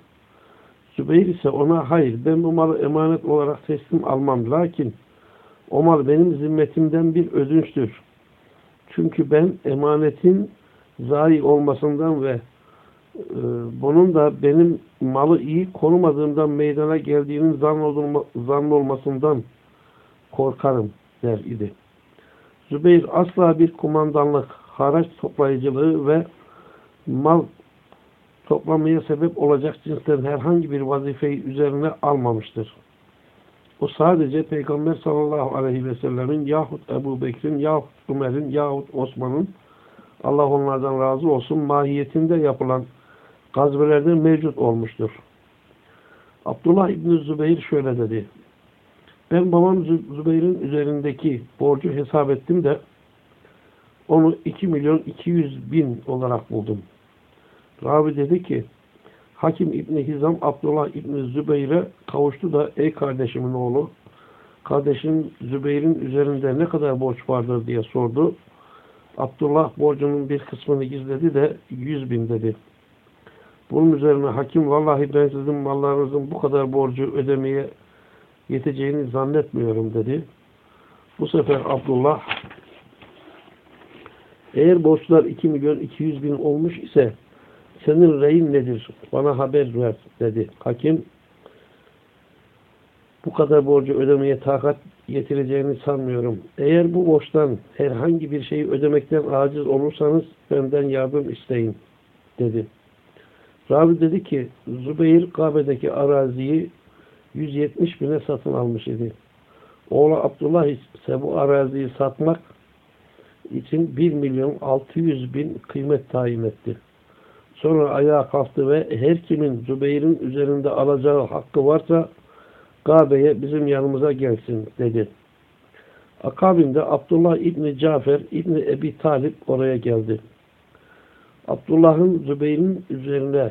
Zübeyir ise ona hayır ben bu malı emanet olarak teslim almam. Lakin o mal benim zimmetimden bir ödünçtür. Çünkü ben emanetin zayi olmasından ve bunun da benim malı iyi korumadığımdan meydana geldiğinin zan olmasından korkarım der idi. Zübeyir asla bir kumandanlık, haraç toplayıcılığı ve mal toplamaya sebep olacak cinsten herhangi bir vazifeyi üzerine almamıştır. O sadece Peygamber sallallahu aleyhi ve sellemin yahut Ebu Bekir'in yahut Ömer'in yahut Osman'ın Allah onlardan razı olsun mahiyetinde yapılan gazvelerde mevcut olmuştur. Abdullah İbni Zübeyir şöyle dedi. Ben babam Zübeyir'in üzerindeki borcu hesap ettim de onu 2 milyon 200 bin olarak buldum. Ravi dedi ki Hakim İbni Hizam Abdullah İbni Zübeyir'e kavuştu da ey kardeşimin oğlu kardeşin Zübeyir'in üzerinde ne kadar borç vardır diye sordu. Abdullah borcunun bir kısmını gizledi de 100 bin dedi. Bunun üzerine hakim vallahi ben sizin mallarınızın bu kadar borcu ödemeye yeteceğini zannetmiyorum dedi. Bu sefer Abdullah eğer borçlar 2 milyon 200 bin olmuş ise senin reyin nedir? Bana haber ver dedi. Hakim bu kadar borcu ödemeye takat yetireceğini sanmıyorum. Eğer bu borçtan herhangi bir şeyi ödemekten aciz olursanız benden yardım isteyin dedi. Ravi dedi ki Zübeyir Kabe'deki araziyi 170 bine satın almış idi. Oğlu Abdullah ise bu araziyi satmak için 1 milyon 600 bin kıymet tayin etti. Sonra ayağa kalktı ve her kimin Zübeyir'in üzerinde alacağı hakkı varsa Kabe'ye bizim yanımıza gelsin dedi. Akabinde Abdullah İbni Cafer İbni Ebi Talip oraya geldi. Abdullah'ın Zübeyir'in üzerine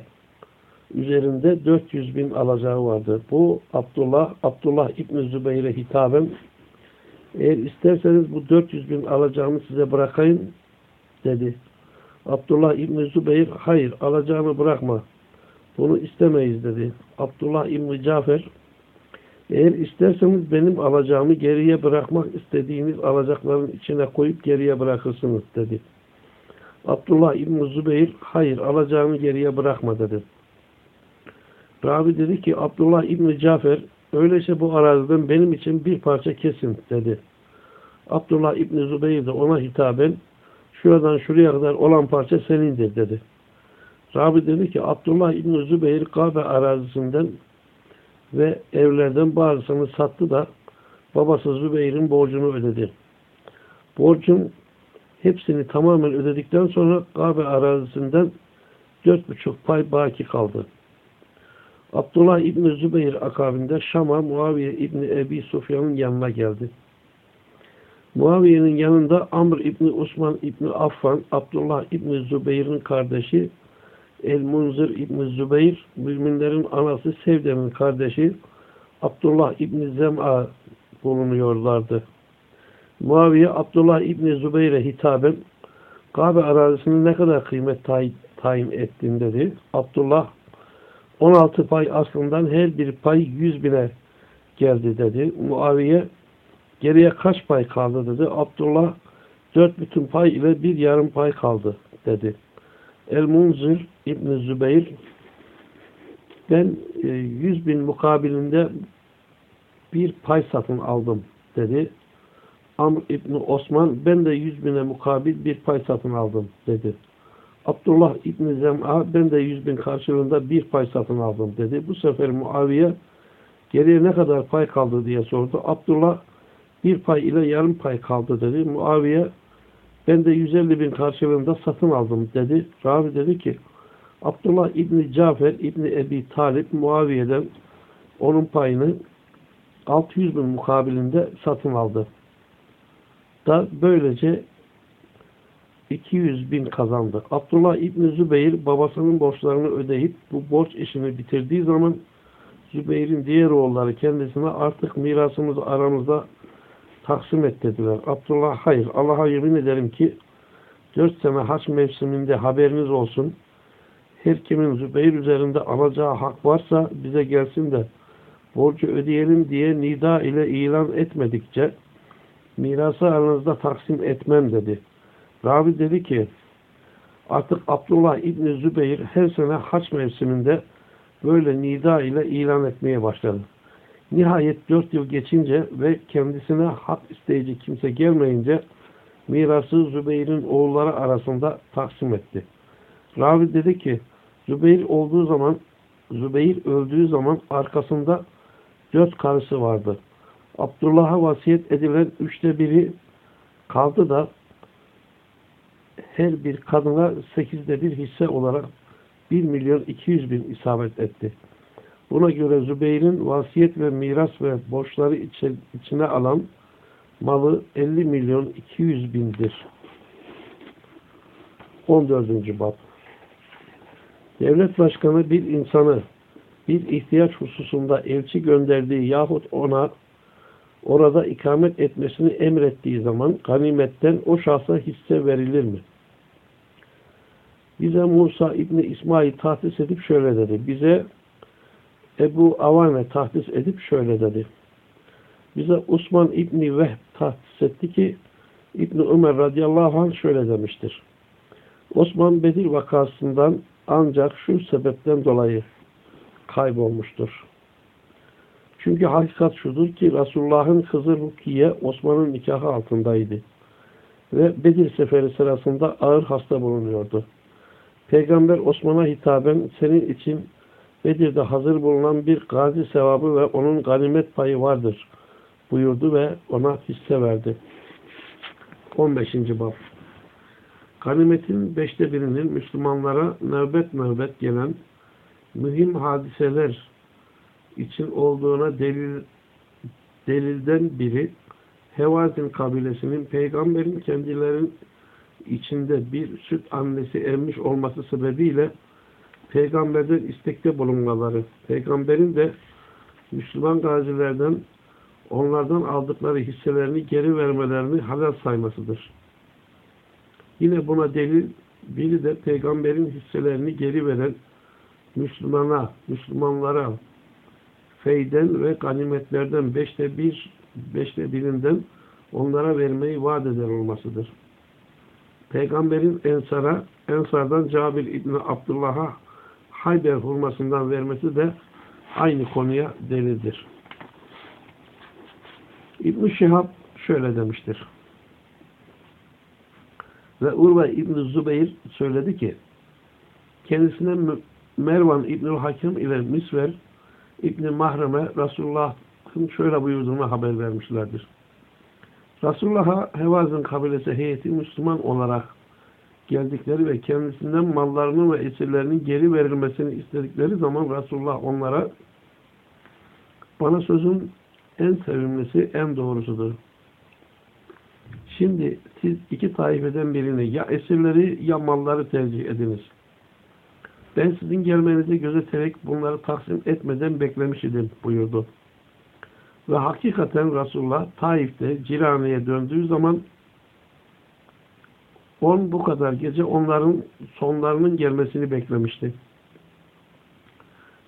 üzerinde 400 bin alacağı vardı. Bu Abdullah, Abdullah İbni Zübeyir'e hitaben eğer isterseniz bu 400 bin alacağımı size bırakayım dedi. Abdullah İbni Zübeyir hayır alacağını bırakma. Bunu istemeyiz dedi. Abdullah İbni Cafer eğer isterseniz benim alacağımı geriye bırakmak istediğiniz alacakların içine koyup geriye bırakırsınız dedi. Abdullah İbni Zübeyir hayır alacağını geriye bırakma dedi. Rabi dedi ki Abdullah İbni Cafer öyleyse bu araziden benim için bir parça kesin dedi. Abdullah İbni Zübeyir de ona hitaben şuradan şuraya kadar olan parça senindir dedi. Rabi dedi ki Abdullah İbni Zübeyir Kabe arazisinden ve evlerden bazısını sattı da babası Zübeyir'in borcunu ödedi. Borcun hepsini tamamen ödedikten sonra Kabe arazisinden dört buçuk pay baki kaldı. Abdullah İbni Zübeyir akabinde Şam'a Muaviye İbni Ebi Sufyan'ın yanına geldi. Muaviye'nin yanında Amr İbni Osman İbni Affan, Abdullah İbni Zübeyir'in kardeşi El-Munzir İbni Zübeyir, müminlerin anası Sevde'nin kardeşi Abdullah İbni Zem'a bulunuyorlardı. Muaviye Abdullah İbni Zübeyir'e hitaben Kabe arazisini ne kadar kıymet tayin, tayin ettin dedi. Abdullah 16 pay aslından her bir pay 100 bine geldi dedi. Muaviye geriye kaç pay kaldı dedi. Abdullah dört bütün pay ile bir yarım pay kaldı dedi. El-Munzir İbni Zübeyir ben e, 100 bin mukabilinde bir pay satın aldım dedi. Amr İbni Osman ben de 100 bine mukabil bir pay satın aldım dedi. Abdullah İbni Zem'a ben de 100 bin karşılığında bir pay satın aldım dedi. Bu sefer Muaviye geriye ne kadar pay kaldı diye sordu. Abdullah bir pay ile yarım pay kaldı dedi. Muaviye ben de 150 bin karşılığında satın aldım dedi. Ravi dedi ki Abdullah İbni Cafer İbni Ebi Talip Muaviye'den onun payını 600 bin mukabilinde satın aldı. Da böylece 200 bin kazandı. Abdullah İbni Zübeyir babasının borçlarını ödeyip bu borç işini bitirdiği zaman Zübeyir'in diğer oğulları kendisine artık mirasımızı aramızda taksim et dediler. Abdullah hayır Allah'a yemin ederim ki 4 sene haç mevsiminde haberiniz olsun. Her kimin Zübeyir üzerinde alacağı hak varsa bize gelsin de borcu ödeyelim diye nida ile ilan etmedikçe mirası aranızda taksim etmem dedi. Ravi dedi ki artık Abdullah İbni Zübeyir her sene haç mevsiminde böyle nida ile ilan etmeye başladı. Nihayet dört yıl geçince ve kendisine hak isteyici kimse gelmeyince mirası Zübeyir'in oğulları arasında taksim etti. Ravi dedi ki Zübeyir olduğu zaman Zübeyir öldüğü zaman arkasında dört karısı vardı. Abdullah'a vasiyet edilen üçte biri kaldı da her bir kadına sekizde bir hisse olarak 1 milyon 200 bin isabet etti. Buna göre Zübeyir'in vasiyet ve miras ve borçları içine alan malı 50 milyon 200 bindir. 14. Bab Devlet başkanı bir insanı bir ihtiyaç hususunda elçi gönderdiği yahut ona orada ikamet etmesini emrettiği zaman ganimetten o şahsa hisse verilir mi? Bize Musa İbni İsmail tahsis edip şöyle dedi. Bize Ebu Avane tahsis edip şöyle dedi. Bize Osman İbni Vehb tahsis etti ki İbni Ömer radıyallahu anh şöyle demiştir. Osman Bedir vakasından ancak şu sebepten dolayı kaybolmuştur. Çünkü hakikat şudur ki Resulullah'ın kızı Rukiye Osman'ın nikahı altındaydı. Ve Bedir seferi sırasında ağır hasta bulunuyordu. Peygamber Osman'a hitaben senin için Bedir'de hazır bulunan bir gazi sevabı ve onun ganimet payı vardır buyurdu ve ona hisse verdi. 15. Bab Ganimetin beşte birinin Müslümanlara nöbet nöbet gelen mühim hadiseler için olduğuna delil, delilden biri Hevazin kabilesinin peygamberin kendilerin içinde bir süt annesi emmiş olması sebebiyle peygamberden istekte bulunmaları, peygamberin de Müslüman gazilerden onlardan aldıkları hisselerini geri vermelerini halal saymasıdır. Yine buna delil biri de peygamberin hisselerini geri veren Müslümana, Müslümanlara feyden ve ganimetlerden beşte bir, beşte birinden onlara vermeyi vaat eder olmasıdır. Peygamberin Ensar'a, Ensar'dan Cabir İbni Abdullah'a Hayber hurmasından vermesi de aynı konuya delildir. İbn-i Şihab şöyle demiştir. Ve Urve İbn Zübeyir söyledi ki kendisine Mervan İbnül Hakim ile Misver İbn Mahrem'e Resulullah'ın şöyle buyurduğunu haber vermişlerdir. Resulullah'a Hevazin kabilesi heyeti Müslüman olarak geldikleri ve kendisinden mallarının ve esirlerinin geri verilmesini istedikleri zaman Resulullah onlara bana sözün en sevimlisi, en doğrusudur. Şimdi siz iki taifeden birini ya esirleri ya malları tercih ediniz. Ben sizin gelmenizi gözeterek bunları taksim etmeden beklemiş idim buyurdu. Ve hakikaten Resulullah Taif'te Cirane'ye döndüğü zaman on bu kadar gece onların sonlarının gelmesini beklemişti.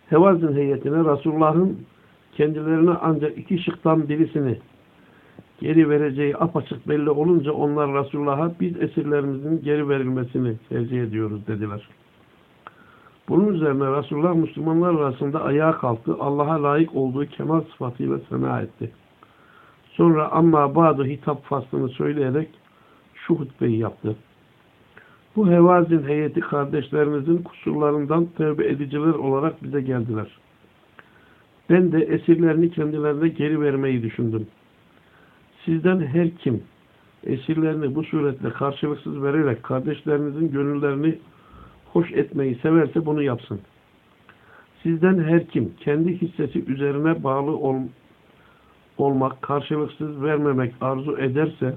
Hevazin heyetine Resulullah'ın kendilerine ancak iki şıktan birisini geri vereceği apaçık belli olunca onlar Resulullah'a biz esirlerimizin geri verilmesini tercih ediyoruz dediler. Bunun üzerine Resulullah Müslümanlar arasında ayağa kalktı. Allah'a layık olduğu kemal sıfatıyla sena etti. Sonra amma bazı hitap faslını söyleyerek şu hutbeyi yaptı. Bu hevazin heyeti kardeşlerinizin kusurlarından tövbe ediciler olarak bize geldiler. Ben de esirlerini kendilerine geri vermeyi düşündüm. Sizden her kim esirlerini bu suretle karşılıksız vererek kardeşlerinizin gönüllerini hoş etmeyi severse bunu yapsın. Sizden her kim kendi hissesi üzerine bağlı ol, olmak, karşılıksız vermemek arzu ederse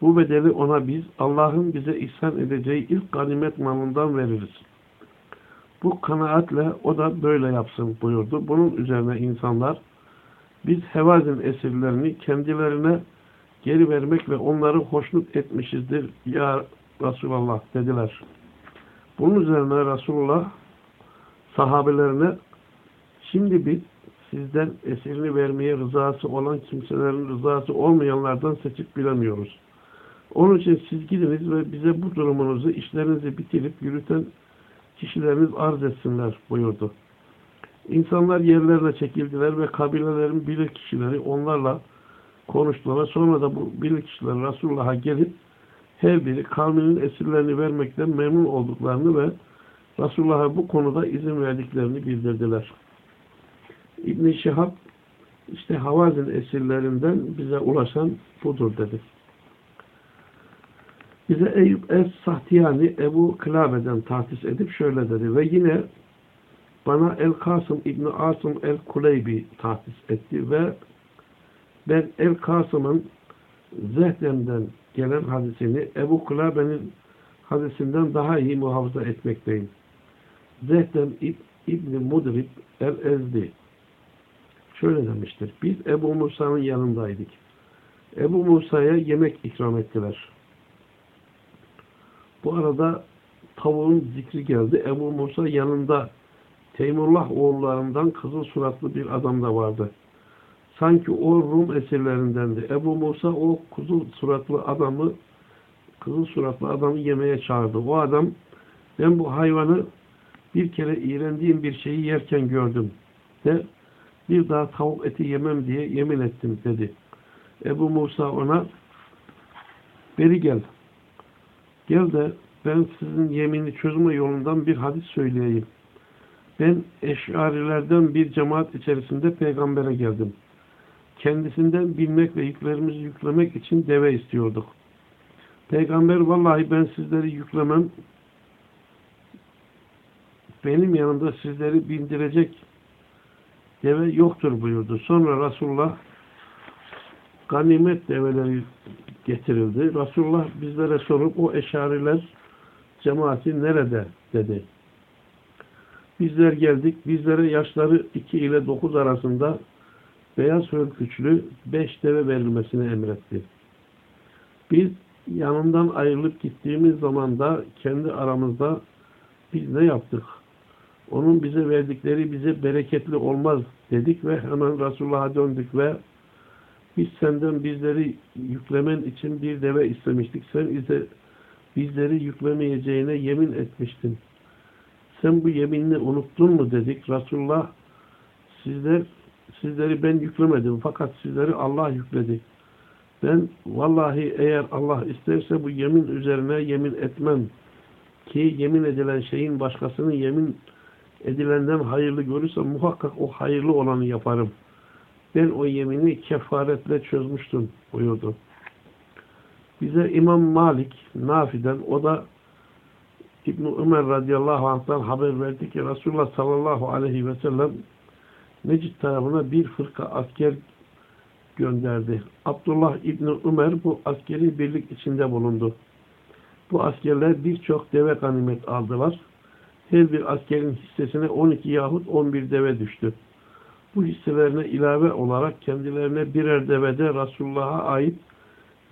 bu bedeli ona biz Allah'ın bize ihsan edeceği ilk ganimet malından veririz. Bu kanaatle o da böyle yapsın buyurdu. Bunun üzerine insanlar biz Hevazin esirlerini kendilerine geri vermek ve onları hoşnut etmişizdir ya Resulallah dediler. Bunun üzerine Resulullah sahabelerine şimdi biz sizden esirini vermeye rızası olan kimselerin rızası olmayanlardan seçip bilemiyoruz. Onun için siz gidiniz ve bize bu durumunuzu, işlerinizi bitirip yürüten kişileriniz arz etsinler buyurdu. İnsanlar yerlerine çekildiler ve kabilelerin bilir kişileri onlarla konuştular. Sonra da bu bilir kişiler Resulullah'a gelip her biri kavminin esirlerini vermekten memnun olduklarını ve Resulullah'a bu konuda izin verdiklerini bildirdiler. İbn-i Şihab işte Havazin esirlerinden bize ulaşan budur dedi. Bize Eyüp Es-Sahtiyani Ebu Kılabe'den tahsis edip şöyle dedi ve yine bana El-Kasım İbni Asım El-Kuleybi tahsis etti ve ben El-Kasım'ın Zehdem'den gelen hadisini Ebu Kılabe'nin hadisinden daha iyi muhafaza etmekteyim. Zehdem İb İbni Mudrib El-Ezdi şöyle demiştir. Biz Ebu Musa'nın yanındaydık. Ebu Musa'ya yemek ikram ettiler. Bu arada tavuğun zikri geldi. Ebu Musa yanında Teymurlah oğullarından kızıl suratlı bir adam da vardı. Sanki o Rum esirlerindendi. Ebu Musa o kızıl suratlı adamı kızıl suratlı adamı yemeye çağırdı. O adam ben bu hayvanı bir kere iğrendiğim bir şeyi yerken gördüm. De bir daha tavuk eti yemem diye yemin ettim dedi. Ebu Musa ona beri gel. Gel de ben sizin yemini çözme yolundan bir hadis söyleyeyim. Ben eşarilerden bir cemaat içerisinde peygambere geldim. Kendisinden bilmek ve yüklerimizi yüklemek için deve istiyorduk. Peygamber vallahi ben sizleri yüklemem. Benim yanımda sizleri bindirecek deve yoktur buyurdu. Sonra Resulullah ganimet develeri getirildi. Resulullah bizlere sorup o eşariler cemaati nerede dedi. Bizler geldik. Bizlere yaşları 2 ile 9 arasında beyaz hörküçlü 5 deve verilmesini emretti. Biz yanından ayrılıp gittiğimiz zaman da kendi aramızda biz ne yaptık? Onun bize verdikleri bize bereketli olmaz dedik ve hemen Resulullah'a döndük ve biz senden bizleri yüklemen için bir deve istemiştik. Sen ise bizleri yüklemeyeceğine yemin etmiştin. Sen bu yeminini unuttun mu dedik. Resulullah sizler sizleri ben yüklemedim fakat sizleri Allah yükledi. Ben vallahi eğer Allah isterse bu yemin üzerine yemin etmem ki yemin edilen şeyin başkasının yemin edilenden hayırlı görürsem muhakkak o hayırlı olanı yaparım. Ben o yemini kefaretle çözmüştüm buyurdu. Bize İmam Malik Nafi'den o da İbn Ömer radıyallahu anh'tan haber verdi ki Resulullah sallallahu aleyhi ve sellem Necid tarafına bir fırka asker gönderdi. Abdullah İbni Ömer bu askeri birlik içinde bulundu. Bu askerler birçok deve ganimet aldılar. Her bir askerin hissesine 12 yahut 11 deve düştü. Bu hisselerine ilave olarak kendilerine birer devede Resulullah'a ait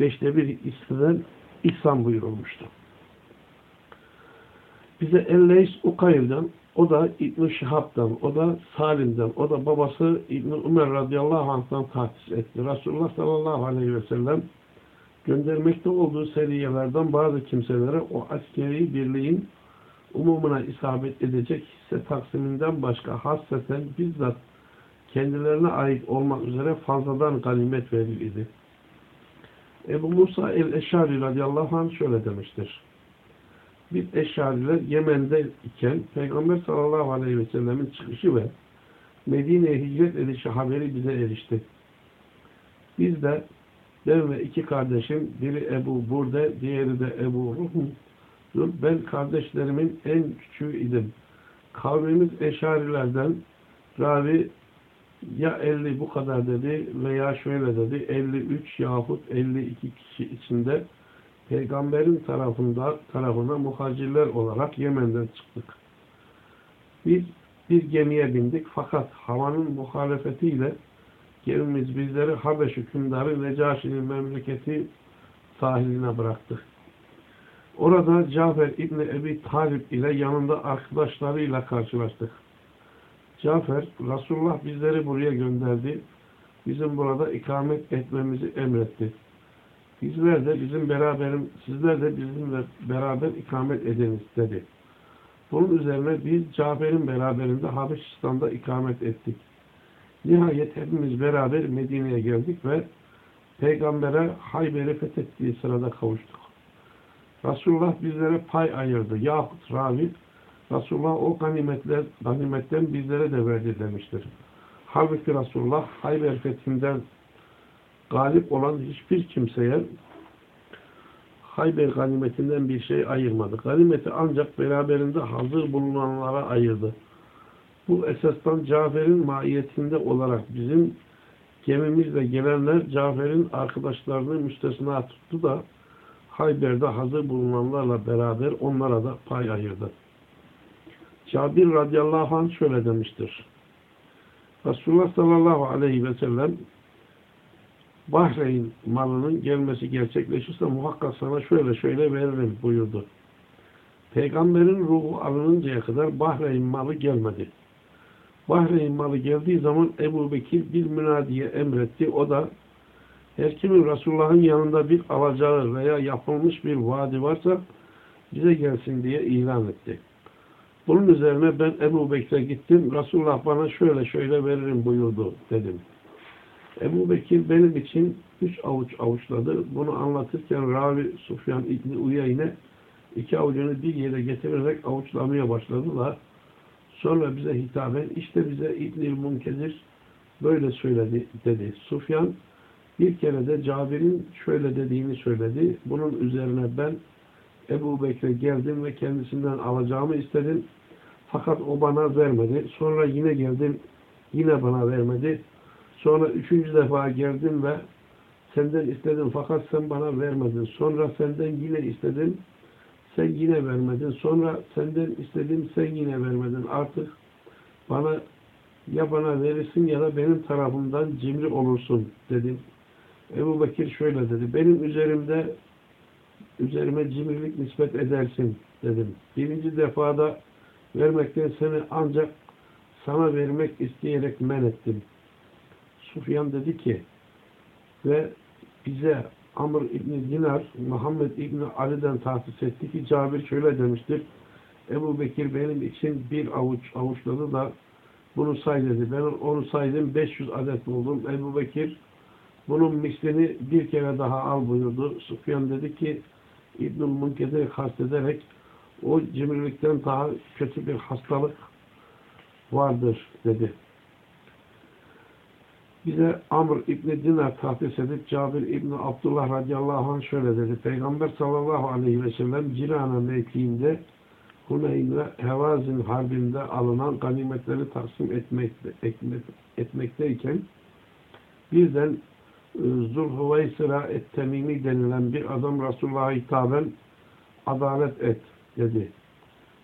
beşte bir hisseden ihsan buyurulmuştu. Bize Elleys Ukayl'den, o da İbn-i Şihab'dan, o da Salim'den, o da babası İbn-i Ömer radıyallahu anh'tan tahsis etti. Resulullah sallallahu aleyhi ve sellem göndermekte olduğu seriyelerden bazı kimselere o askeri birliğin umumuna isabet edecek hisse taksiminden başka hasseten bizzat kendilerine ait olmak üzere fazladan ganimet verildi. Ebu Musa el-Eşari radıyallahu anh şöyle demiştir. Biz Eşariler Yemen'de iken Peygamber sallallahu aleyhi ve sellemin çıkışı ve Medine'ye hicret edişi haberi bize erişti. Biz de ben ve iki kardeşim biri Ebu Burde, diğeri de Ebu Ruhum'dur. Ben kardeşlerimin en küçüğü idim. Kavmimiz Eşarilerden ravi ya 50 bu kadar dedi veya şöyle dedi 53 yahut 52 kişi içinde peygamberin tarafında tarafına muhacirler olarak Yemen'den çıktık. Biz bir gemiye bindik fakat havanın muhalefetiyle gemimiz bizleri Habeş hükümdarı Necaşi'nin memleketi sahiline bıraktı. Orada Cafer İbni Ebi Talip ile yanında arkadaşlarıyla karşılaştık. Cafer, Resulullah bizleri buraya gönderdi. Bizim burada ikamet etmemizi emretti. Bizler de bizim beraberim, sizler de bizimle beraber ikamet ediniz dedi. Bunun üzerine biz Cafer'in beraberinde Habeşistan'da ikamet ettik. Nihayet hepimiz beraber Medine'ye geldik ve Peygamber'e Hayber'i fethettiği sırada kavuştuk. Resulullah bizlere pay ayırdı. Yahut ravi Resulullah o ganimetler, ganimetten bizlere de verdi demiştir. Halbuki Resulullah Hayber fethinden galip olan hiçbir kimseye Hayber ganimetinden bir şey ayırmadı. Ganimeti ancak beraberinde hazır bulunanlara ayırdı. Bu esasdan Cafer'in maiyetinde olarak bizim gemimizle gelenler Cafer'in arkadaşlarını müstesna tuttu da Hayber'de hazır bulunanlarla beraber onlara da pay ayırdı. Cabir radıyallahu anh şöyle demiştir. Resulullah sallallahu aleyhi ve sellem Bahreyn malının gelmesi gerçekleşirse muhakkak sana şöyle şöyle veririm buyurdu. Peygamberin ruhu alınıncaya kadar Bahreyn malı gelmedi. Bahreyn malı geldiği zaman Ebu Bekir bir münadiye emretti. O da her kimin Resulullah'ın yanında bir alacağı veya yapılmış bir vaadi varsa bize gelsin diye ilan etti. Bunun üzerine ben Ebu Bekir'e gittim. Resulullah bana şöyle şöyle veririm buyurdu dedim. Ebu Bekir benim için üç avuç avuçladı. Bunu anlatırken Ravi Sufyan İbni Uyeyne iki avucunu bir yere getirerek avuçlamaya başladılar. Sonra bize hitaben işte bize İbn-i Munkedir böyle söyledi dedi. Sufyan bir kere de Cabir'in şöyle dediğini söyledi. Bunun üzerine ben Ebu Bekir'e geldim ve kendisinden alacağımı istedim. Fakat o bana vermedi. Sonra yine geldim. Yine bana vermedi. Sonra üçüncü defa geldim ve senden istedim fakat sen bana vermedin. Sonra senden yine istedim. Sen yine vermedin. Sonra senden istedim. Sen yine vermedin. Artık bana ya bana verirsin ya da benim tarafımdan cimri olursun dedim. Ebu Bekir şöyle dedi. Benim üzerimde üzerime cimrilik nispet edersin dedim. Birinci defada vermekten seni ancak sana vermek isteyerek men ettim. Sufyan dedi ki ve bize Amr İbni Dinar Muhammed İbni Ali'den tahsis etti ki Cabir şöyle demiştir. Ebu Bekir benim için bir avuç avuçladı da Bunu say dedi. Ben onu saydım 500 adet buldum. Ebu Bekir bunun mislini bir kere daha al buyurdu. Sufyan dedi ki İbnül Munkedir'i kastederek o cimrilikten daha kötü bir hastalık vardır dedi. Bize Amr İbni Dinar tahsis edip Cabir İbni Abdullah radıyallahu anh şöyle dedi. Peygamber sallallahu aleyhi ve sellem Cirana mevkiinde Huneyn ve Hevazin harbinde alınan ganimetleri taksim etmekte, etmek, etmekteyken birden e, Zulhuveysira et-Temimi denilen bir adam Resulullah'a hitaben adalet et dedi.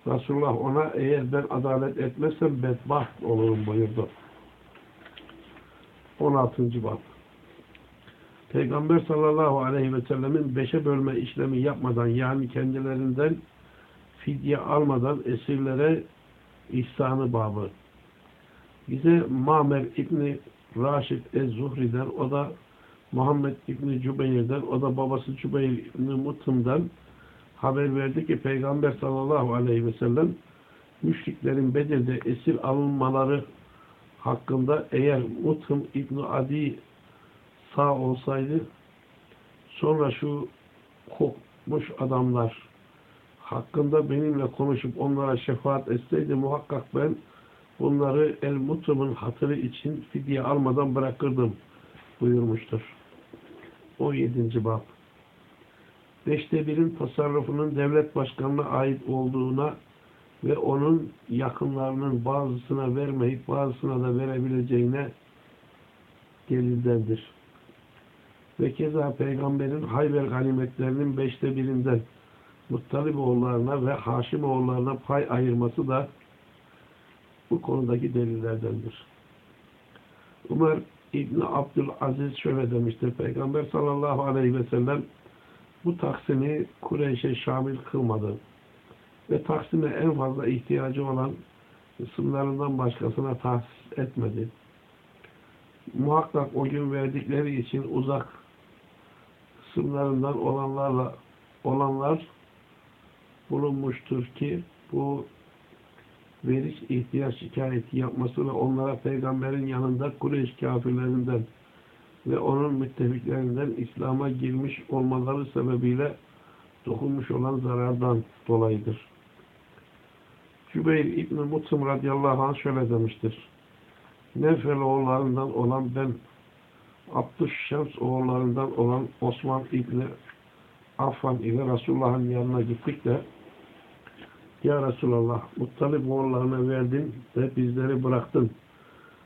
Resulullah ona eğer ben adalet etmezsem bedbaht olurum buyurdu. 16. bab Peygamber sallallahu aleyhi ve sellemin beşe bölme işlemi yapmadan yani kendilerinden fidye almadan esirlere ihsanı babı. Bize Mamer İbni Raşid Ez-Zuhri'den, o da Muhammed İbni Cübeyr'den, o da babası Cübeyr İbni Mutım'dan haber verdi ki Peygamber sallallahu aleyhi ve sellem müşriklerin Bedir'de esir alınmaları hakkında eğer Mutım İbni Adi sağ olsaydı sonra şu kokmuş adamlar hakkında benimle konuşup onlara şefaat etseydi muhakkak ben bunları El Mutum'un hatırı için fidye almadan bırakırdım buyurmuştur. 17. bab Beşte birin tasarrufunun devlet başkanına ait olduğuna ve onun yakınlarının bazısına vermeyip bazısına da verebileceğine delildendir. Ve keza peygamberin Hayber ganimetlerinin beşte birinden Muttalip oğullarına ve Haşim oğullarına pay ayırması da bu konudaki delillerdendir. Ömer İbni Abdülaziz şöyle demiştir. Peygamber sallallahu aleyhi ve sellem bu taksimi Kureyş'e şamil kılmadı. Ve taksime en fazla ihtiyacı olan kısımlarından başkasına tahsis etmedi. Muhakkak o gün verdikleri için uzak kısımlarından olanlarla olanlar bulunmuştur ki bu veriş ihtiyaç şikayeti yapması ve onlara peygamberin yanında Kureyş kafirlerinden ve onun müttefiklerinden İslam'a girmiş olmaları sebebiyle dokunmuş olan zarardan dolayıdır. Cübeyr İbn-i Mutsum radıyallahu anh şöyle demiştir. Nefel oğullarından olan ben Abdüş Şems oğullarından olan Osman İbni Affan ile Resulullah'ın yanına gittik de Ya Resulallah Muttalip oğullarına verdin ve bizleri bıraktın.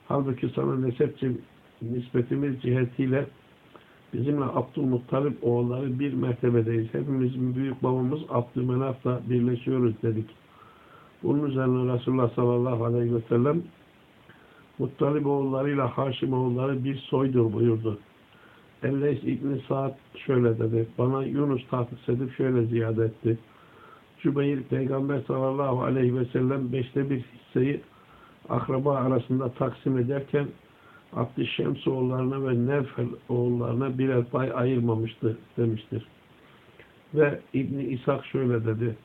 Halbuki sana nesepçi nispetimiz cihetiyle bizimle Abdülmuttalip oğulları bir mertebedeyiz. Hepimizin büyük babamız Abdümenaf'la birleşiyoruz dedik. Bunun üzerine Resulullah sallallahu aleyhi ve sellem Muttalip oğullarıyla Haşim oğulları bir soydur buyurdu. Elleys İbni Sa'd şöyle dedi. Bana Yunus tahsis edip şöyle ziyade etti. Cübeyr Peygamber sallallahu aleyhi ve sellem beşte bir hisseyi akraba arasında taksim ederken Abdüşşems oğullarına ve Nevfel oğullarına birer pay ayırmamıştı demiştir. Ve İbni İshak şöyle dedi.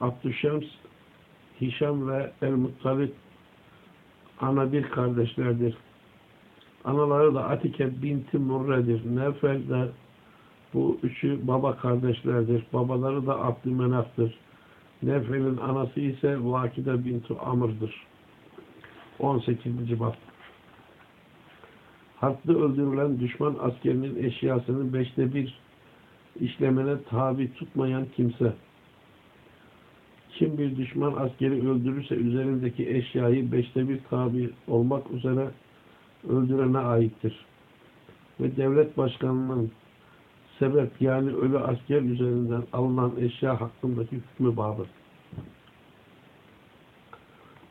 Abdüşşems, Hişam ve El-Muttalip ana bir kardeşlerdir. Anaları da Atike binti Murre'dir. Nevfel de bu üçü baba kardeşlerdir. Babaları da Abdümenaf'tır. Nevfel'in anası ise Vakide binti Amr'dır. 18. bab Harpte öldürülen düşman askerinin eşyasını beşte bir işlemene tabi tutmayan kimse kim bir düşman askeri öldürürse üzerindeki eşyayı beşte bir tabi olmak üzere öldürene aittir. Ve devlet başkanının sebep yani ölü asker üzerinden alınan eşya hakkındaki hükmü babı.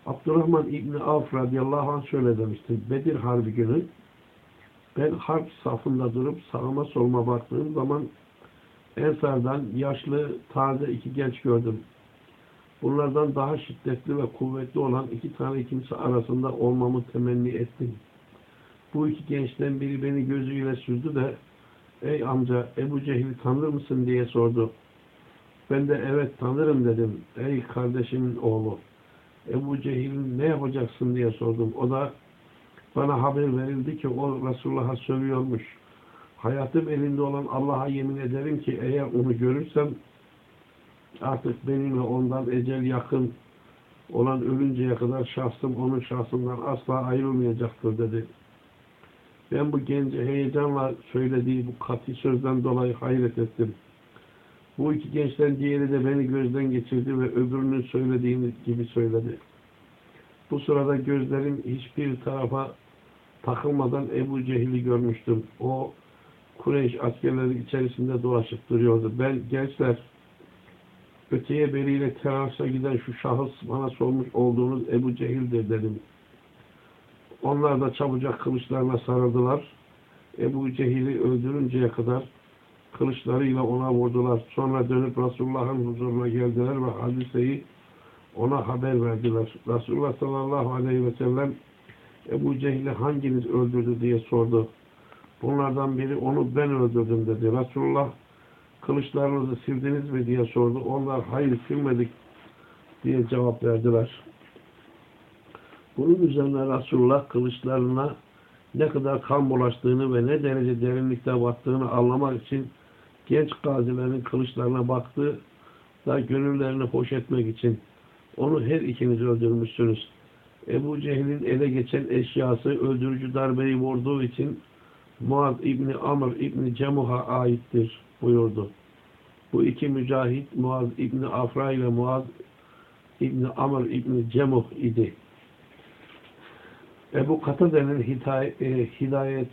Abdurrahman İbni Avf radıyallahu anh şöyle demiştir. Bedir Harbi günü ben harp safında durup sağıma soluma baktığım zaman Ensar'dan yaşlı, taze iki genç gördüm. Bunlardan daha şiddetli ve kuvvetli olan iki tane kimse arasında olmamı temenni ettim. Bu iki gençten biri beni gözüyle sürdü de ey amca Ebu Cehil'i tanır mısın diye sordu. Ben de evet tanırım dedim. Ey kardeşimin oğlu Ebu Cehil'in ne yapacaksın diye sordum. O da bana haber verildi ki o Resulullah'a sövüyormuş. Hayatım elinde olan Allah'a yemin ederim ki eğer onu görürsem artık benimle ondan ecel yakın olan ölünceye kadar şahsım onun şahsından asla ayrılmayacaktır dedi. Ben bu gence heyecanla söylediği bu katı sözden dolayı hayret ettim. Bu iki gençten diğeri de beni gözden geçirdi ve öbürünün söylediğini gibi söyledi. Bu sırada gözlerim hiçbir tarafa takılmadan Ebu Cehil'i görmüştüm. O Kureyş askerleri içerisinde dolaşıp duruyordu. Ben gençler öteye beriyle terasa giden şu şahıs bana sormuş olduğunuz Ebu Cehil'dir dedim. Onlar da çabucak kılıçlarına sarıldılar. Ebu Cehil'i öldürünceye kadar kılıçlarıyla ona vurdular. Sonra dönüp Resulullah'ın huzuruna geldiler ve hadiseyi ona haber verdiler. Resulullah sallallahu aleyhi ve sellem Ebu Cehil'i hanginiz öldürdü diye sordu. Bunlardan biri onu ben öldürdüm dedi. Resulullah kılıçlarınızı sildiniz mi diye sordu. Onlar hayır silmedik diye cevap verdiler. Bunun üzerine Resulullah kılıçlarına ne kadar kan bulaştığını ve ne derece derinlikte battığını anlamak için genç gazilerin kılıçlarına baktı da gönüllerini hoş etmek için onu her ikiniz öldürmüşsünüz. Ebu Cehil'in ele geçen eşyası öldürücü darbeyi vurduğu için Muaz İbni Amr İbni Cemuh'a aittir buyurdu. Bu iki mücahit Muaz İbni Afra ile Muaz İbni Amr İbni Cemuh idi. Ebu Katade'nin e, hidayet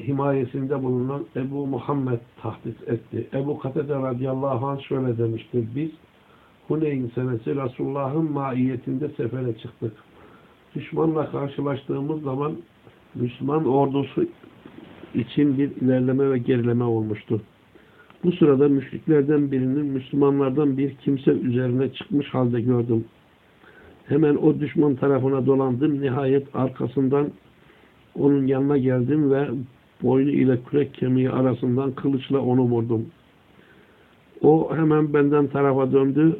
himayesinde bulunan Ebu Muhammed tahdis etti. Ebu Katade radıyallahu anh şöyle demiştir. Biz Huneyn senesi Resulullah'ın maiyetinde sefere çıktık. Düşmanla karşılaştığımız zaman Müslüman ordusu için bir ilerleme ve gerileme olmuştu. Bu sırada müşriklerden birinin Müslümanlardan bir kimse üzerine çıkmış halde gördüm. Hemen o düşman tarafına dolandım. Nihayet arkasından onun yanına geldim ve boynu ile kürek kemiği arasından kılıçla onu vurdum. O hemen benden tarafa döndü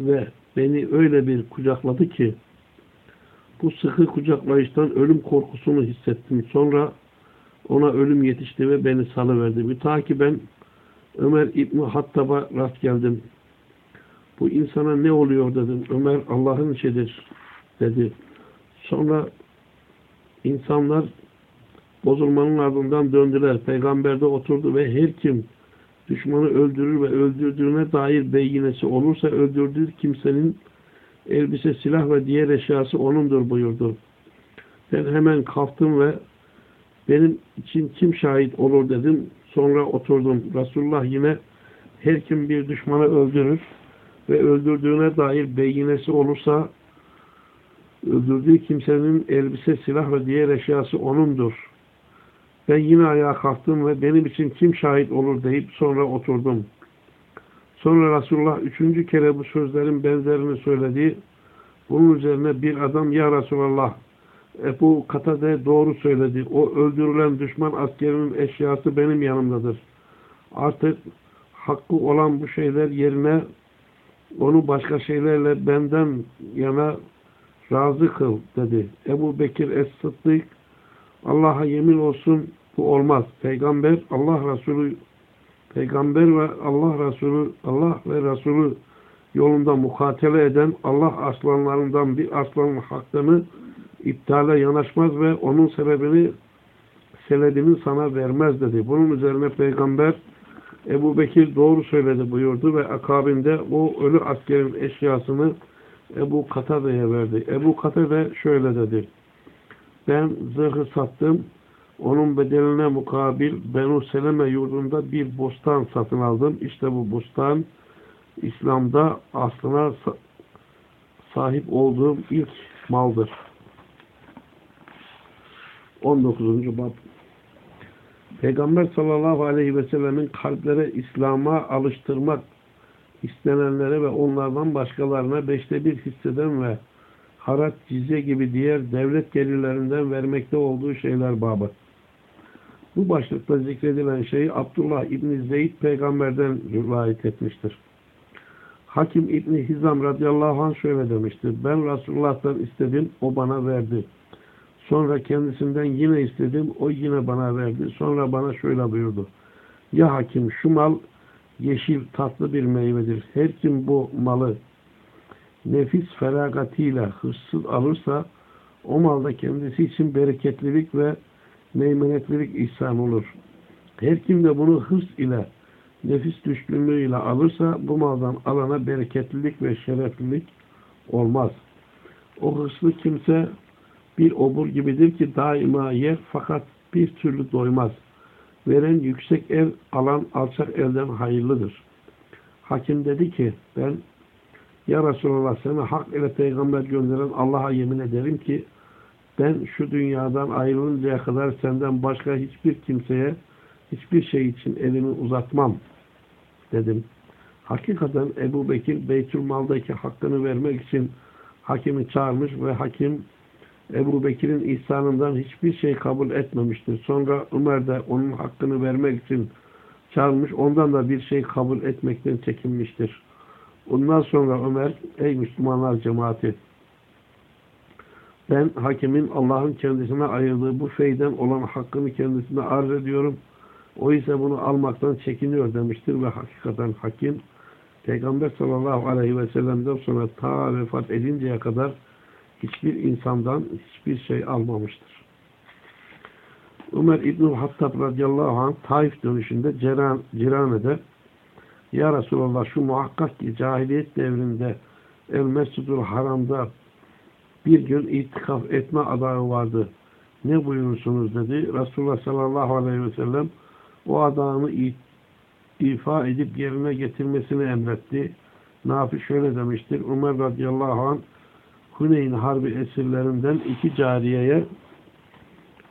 ve beni öyle bir kucakladı ki bu sıkı kucaklayıştan ölüm korkusunu hissettim. Sonra ona ölüm yetişti ve beni salıverdi. Mütakiben Ömer İbni Hattab'a rast geldim. Bu insana ne oluyor dedim. Ömer Allah'ın işidir dedi. Sonra insanlar bozulmanın ardından döndüler. Peygamber de oturdu ve her kim düşmanı öldürür ve öldürdüğüne dair beyinesi olursa öldürdüğü kimsenin elbise, silah ve diğer eşyası onundur buyurdu. Ben hemen kalktım ve benim için kim şahit olur dedim. Sonra oturdum. Resulullah yine her kim bir düşmanı öldürür ve öldürdüğüne dair beyinesi olursa öldürdüğü kimsenin elbise, silah ve diğer eşyası onundur. Ben yine ayağa kalktım ve benim için kim şahit olur deyip sonra oturdum. Sonra Resulullah üçüncü kere bu sözlerin benzerini söyledi. Bunun üzerine bir adam ya Resulallah Ebu Katade doğru söyledi. O öldürülen düşman askerinin eşyası benim yanımdadır. Artık hakkı olan bu şeyler yerine onu başka şeylerle benden yana razı kıl dedi. Ebu Bekir Es-Sıddık Allah'a yemin olsun bu olmaz. Peygamber Allah Resulü Peygamber ve Allah Resulü Allah ve Resulü yolunda mukatele eden Allah aslanlarından bir aslanın hakkını iptale yanaşmaz ve onun sebebini senedini sana vermez dedi. Bunun üzerine Peygamber Ebu Bekir doğru söyledi buyurdu ve akabinde o ölü askerin eşyasını Ebu Katade'ye verdi. Ebu Katade şöyle dedi. Ben zırhı sattım. Onun bedeline mukabil Benu Seleme yurdunda bir bostan satın aldım. İşte bu bostan İslam'da aslına sahip olduğum ilk maldır. 19. Bab Peygamber sallallahu aleyhi ve sellemin kalplere İslam'a alıştırmak istenenlere ve onlardan başkalarına beşte bir hisseden ve harat, cizye gibi diğer devlet gelirlerinden vermekte olduğu şeyler babı. Bu başlıkta zikredilen şeyi Abdullah İbni Zeyd peygamberden rivayet etmiştir. Hakim İbni Hizam radıyallahu anh şöyle demiştir. Ben Resulullah'tan istedim, o bana verdi. Sonra kendisinden yine istedim, o yine bana verdi. Sonra bana şöyle buyurdu. Ya hakim şu mal yeşil tatlı bir meyvedir. Her kim bu malı nefis feragatiyle hırsız alırsa o malda kendisi için bereketlilik ve meymenetlilik ihsan olur. Her kim de bunu hırs ile nefis düşkünlüğüyle alırsa bu maldan alana bereketlilik ve şereflilik olmaz. O hırslı kimse bir obur gibidir ki daima yer fakat bir türlü doymaz. Veren yüksek el, alan alçak elden hayırlıdır. Hakim dedi ki ben ya Resulallah seni hak ile peygamber gönderen Allah'a yemin ederim ki ben şu dünyadan ayrılıncaya kadar senden başka hiçbir kimseye hiçbir şey için elimi uzatmam dedim. Hakikaten Ebu Bekir Beytülmal'daki hakkını vermek için hakimi çağırmış ve hakim Ebu Bekir'in ihsanından hiçbir şey kabul etmemiştir. Sonra Ömer de onun hakkını vermek için çağırmış. Ondan da bir şey kabul etmekten çekinmiştir. Ondan sonra Ömer, ey Müslümanlar cemaati, ben hakimin Allah'ın kendisine ayırdığı bu feyden olan hakkını kendisine arz ediyorum. O ise bunu almaktan çekiniyor demiştir ve hakikaten hakim Peygamber sallallahu aleyhi ve sellem'den sonra ta vefat edinceye kadar hiçbir insandan hiçbir şey almamıştır. Ömer İbn-i Hattab radıyallahu anh Taif dönüşünde Ciran, Cirane'de Ya Resulallah şu muhakkak ki cahiliyet devrinde El Mescidul Haram'da bir gün itikaf etme adağı vardı. Ne buyurursunuz dedi. Resulullah sallallahu aleyhi ve sellem o adağını ifa edip yerine getirmesini emretti. Nafi şöyle demiştir. Ömer radıyallahu anh Huneyn Harbi esirlerinden iki cariyeye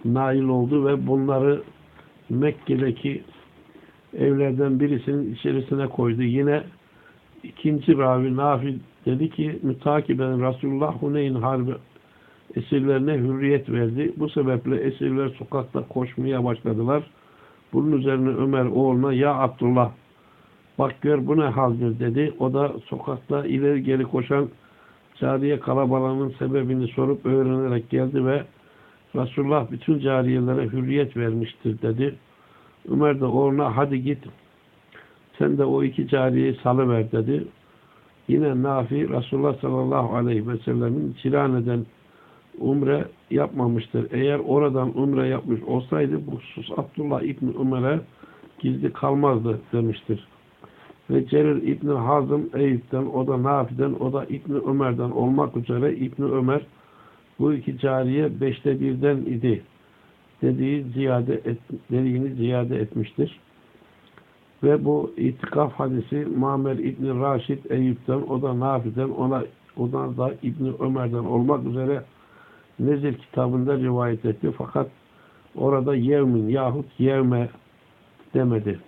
nail oldu ve bunları Mekke'deki evlerden birisinin içerisine koydu. Yine ikinci ravi Nafi dedi ki mütakiben Resulullah Huneyn Harbi esirlerine hürriyet verdi. Bu sebeple esirler sokakta koşmaya başladılar. Bunun üzerine Ömer oğluna ya Abdullah bak gör bu ne haldir dedi. O da sokakta ileri geri koşan cariye kalabalığının sebebini sorup öğrenerek geldi ve Resulullah bütün cariyelere hürriyet vermiştir dedi. Ömer de oğluna hadi git sen de o iki cariyeyi salıver dedi. Yine Nafi Resulullah sallallahu aleyhi ve sellemin Çirane'den umre yapmamıştır. Eğer oradan umre yapmış olsaydı bu husus Abdullah İbni Ömer'e gizli kalmazdı demiştir. Ve Cerir İbni Hazım Eyüp'ten, o da Nafi'den, o da İbni Ömer'den olmak üzere İbni Ömer bu iki cariye beşte birden idi dediği ziyade et, dediğini ziyade etmiştir. Ve bu itikaf hadisi Mamer İbni Raşid Eyüp'ten, o da Nafi'den, ona ondan da İbni Ömer'den olmak üzere Nezir kitabında rivayet etti. Fakat orada yevmin yahut yevme demedi.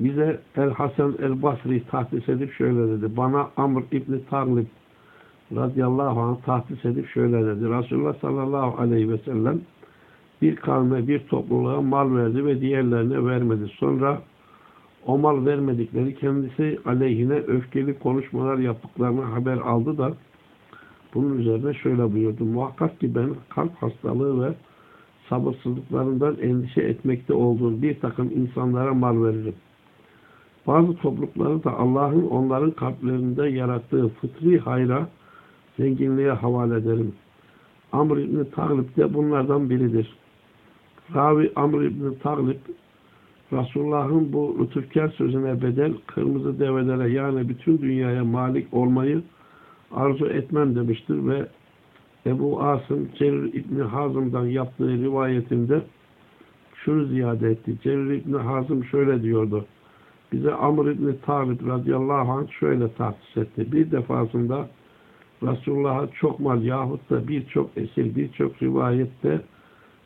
Bize El Hasan El Basri tahsis edip şöyle dedi. Bana Amr İbni Tarlib radıyallahu anh tahsis edip şöyle dedi. Resulullah sallallahu aleyhi ve sellem bir kavme, bir topluluğa mal verdi ve diğerlerine vermedi. Sonra o mal vermedikleri kendisi aleyhine öfkeli konuşmalar yaptıklarını haber aldı da bunun üzerine şöyle buyurdu. Muhakkak ki ben kalp hastalığı ve sabırsızlıklarından endişe etmekte olduğum bir takım insanlara mal veririm. Bazı toplulukları da Allah'ın onların kalplerinde yarattığı fıtri hayra, zenginliğe havale ederim. Amr İbni Taglib de bunlardan biridir. Ravi Amr İbni Taglib Resulullah'ın bu lütufkar sözüne bedel kırmızı develere yani bütün dünyaya malik olmayı arzu etmem demiştir ve Ebu Asım Cerir İbni Hazım'dan yaptığı rivayetinde şunu ziyade etti. Cerir İbni Hazım şöyle diyordu. Bize Amr İbni Talib radıyallahu anh şöyle tahsis etti. Bir defasında Resulullah'a çok mal yahut da birçok esir, birçok rivayette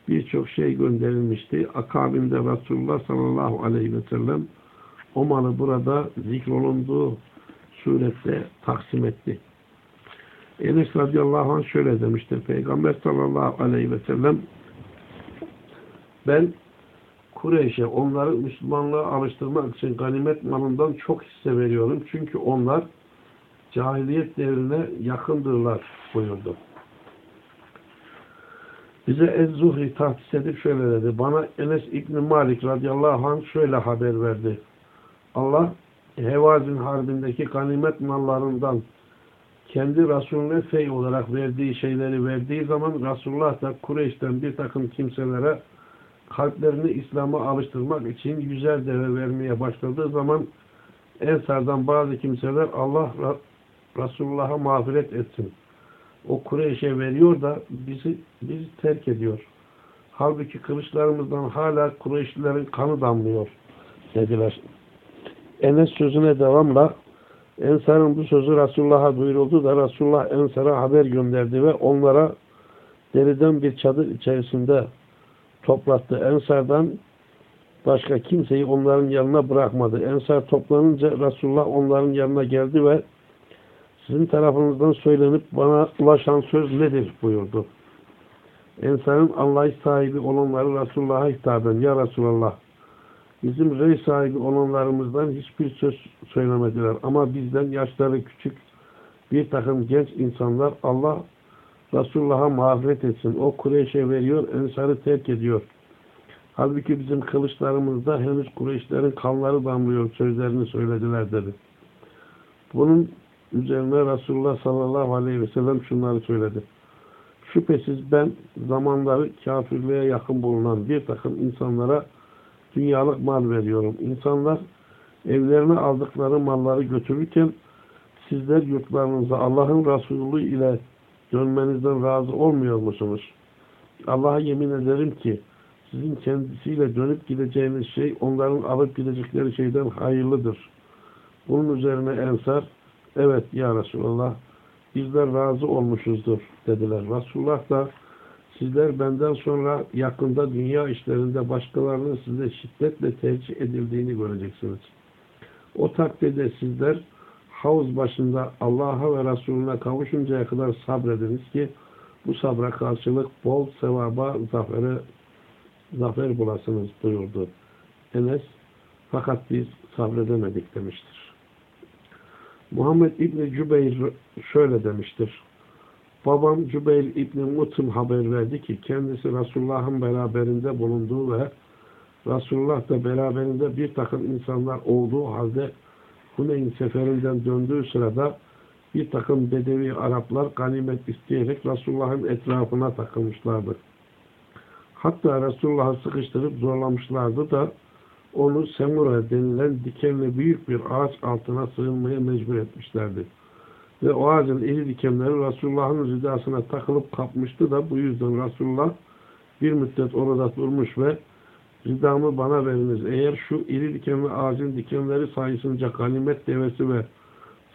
birçok şey gönderilmişti. Akabinde Resulullah sallallahu aleyhi ve sellem o malı burada zikrolunduğu surette taksim etti. Enes radıyallahu anh şöyle demiştir. Peygamber sallallahu aleyhi ve sellem ben Kureyş'e onları Müslümanlığa alıştırmak için ganimet malından çok hisse veriyorum. Çünkü onlar cahiliyet devrine yakındırlar buyurdu. Bize Ez-Zuhri tahsis edip şöyle dedi. Bana Enes İbni Malik radıyallahu anh şöyle haber verdi. Allah Hevazin harbindeki ganimet mallarından kendi Resulüne fey olarak verdiği şeyleri verdiği zaman Resulullah da Kureyş'ten bir takım kimselere kalplerini İslam'a alıştırmak için yüzer deve vermeye başladığı zaman Ensar'dan bazı kimseler Allah Resulullah'a mağfiret etsin. O Kureyş'e veriyor da bizi, bizi terk ediyor. Halbuki kılıçlarımızdan hala Kureyşlilerin kanı damlıyor dediler. Enes sözüne devamla Ensar'ın bu sözü Resulullah'a duyuruldu da Resulullah Ensar'a haber gönderdi ve onlara deriden bir çadır içerisinde toplattı. Ensar'dan başka kimseyi onların yanına bırakmadı. Ensar toplanınca Resulullah onların yanına geldi ve sizin tarafınızdan söylenip bana ulaşan söz nedir buyurdu. Ensar'ın Allah sahibi olanları Resulullah'a hitaben Ya Resulallah bizim rey sahibi olanlarımızdan hiçbir söz söylemediler. Ama bizden yaşları küçük bir takım genç insanlar Allah Resulullah'a mağfiret etsin. O Kureyş'e veriyor, Ensar'ı terk ediyor. Halbuki bizim kılıçlarımızda henüz Kureyşlerin kanları damlıyor sözlerini söylediler dedi. Bunun üzerine Resulullah sallallahu aleyhi ve sellem şunları söyledi. Şüphesiz ben zamanları kafirliğe yakın bulunan bir takım insanlara dünyalık mal veriyorum. İnsanlar evlerine aldıkları malları götürürken sizler yurtlarınıza Allah'ın Resulü ile dönmenizden razı olmuyor musunuz? Allah'a yemin ederim ki sizin kendisiyle dönüp gideceğiniz şey onların alıp gidecekleri şeyden hayırlıdır. Bunun üzerine Ensar evet ya Resulallah bizler razı olmuşuzdur dediler. Resulullah da sizler benden sonra yakında dünya işlerinde başkalarının size şiddetle tercih edildiğini göreceksiniz. O takdirde sizler havuz başında Allah'a ve Resulüne kavuşuncaya kadar sabrediniz ki bu sabra karşılık bol sevaba, zafere, zafer bulasınız buyurdu. Enes fakat biz sabredemedik demiştir. Muhammed İbni Cübeyr şöyle demiştir. Babam Cübeyr İbni Mutim haber verdi ki kendisi Resulullah'ın beraberinde bulunduğu ve Resulullah da beraberinde bir takım insanlar olduğu halde Huneyn seferinden döndüğü sırada bir takım Bedevi Araplar ganimet isteyerek Resulullah'ın etrafına takılmışlardı. Hatta Resulullah'ı sıkıştırıp zorlamışlardı da onu Semura denilen dikenli büyük bir ağaç altına sığınmaya mecbur etmişlerdi. Ve o ağacın iri dikenleri Resulullah'ın ridasına takılıp kapmıştı da bu yüzden Resulullah bir müddet orada durmuş ve ridamı bana veriniz. Eğer şu iri dikenli ağacın dikenleri sayısınca ganimet devesi ve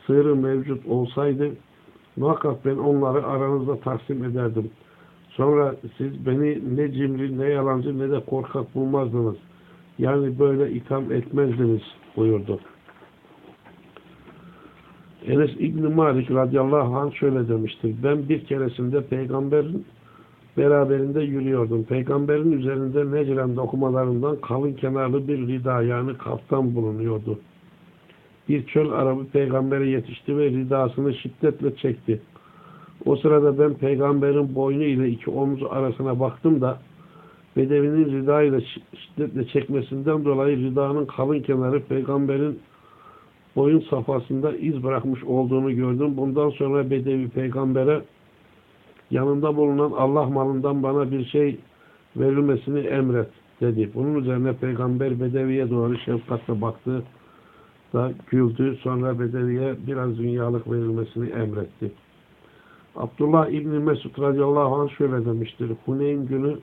sığırı mevcut olsaydı muhakkak ben onları aranızda taksim ederdim. Sonra siz beni ne cimri ne yalancı ne de korkak bulmazdınız. Yani böyle itham etmezdiniz buyurdu. Enes İbni Malik radıyallahu anh şöyle demiştir. Ben bir keresinde peygamberin beraberinde yürüyordum. Peygamberin üzerinde Necren dokumalarından kalın kenarlı bir rida yani kaftan bulunuyordu. Bir çöl arabı peygambere yetişti ve ridasını şiddetle çekti. O sırada ben peygamberin boynu ile iki omzu arasına baktım da Bedevinin rida ile şiddetle çekmesinden dolayı ridanın kalın kenarı peygamberin boyun safhasında iz bırakmış olduğunu gördüm. Bundan sonra Bedevi peygambere yanında bulunan Allah malından bana bir şey verilmesini emret dedi. Bunun üzerine peygamber Bedevi'ye doğru şefkatle baktı da güldü. Sonra Bedevi'ye biraz dünyalık verilmesini emretti. Abdullah İbni Mesud radıyallahu anh şöyle demiştir. Huneyn günü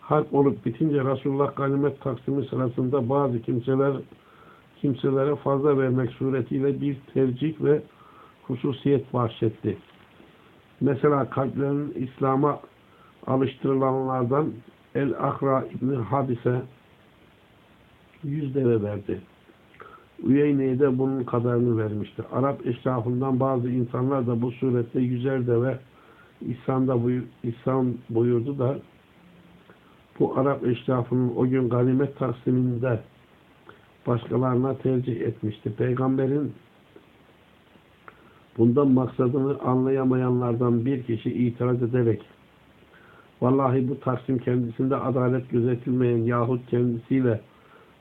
harp olup bitince Resulullah ganimet taksimi sırasında bazı kimseler kimselere fazla vermek suretiyle bir tercih ve hususiyet bahşetti. Mesela kalplerinin İslam'a alıştırılanlardan El-Akra İbni Hadise yüz deve verdi. Üyeyne'ye de bunun kadarını vermişti. Arap eşrafından bazı insanlar da bu surette yüzer deve İslam'da buyur, İslam buyurdu da Bu Arap eşrafının o gün ganimet taksiminde başkalarına tercih etmişti. Peygamberin bundan maksadını anlayamayanlardan bir kişi itiraz ederek vallahi bu taksim kendisinde adalet gözetilmeyen yahut kendisiyle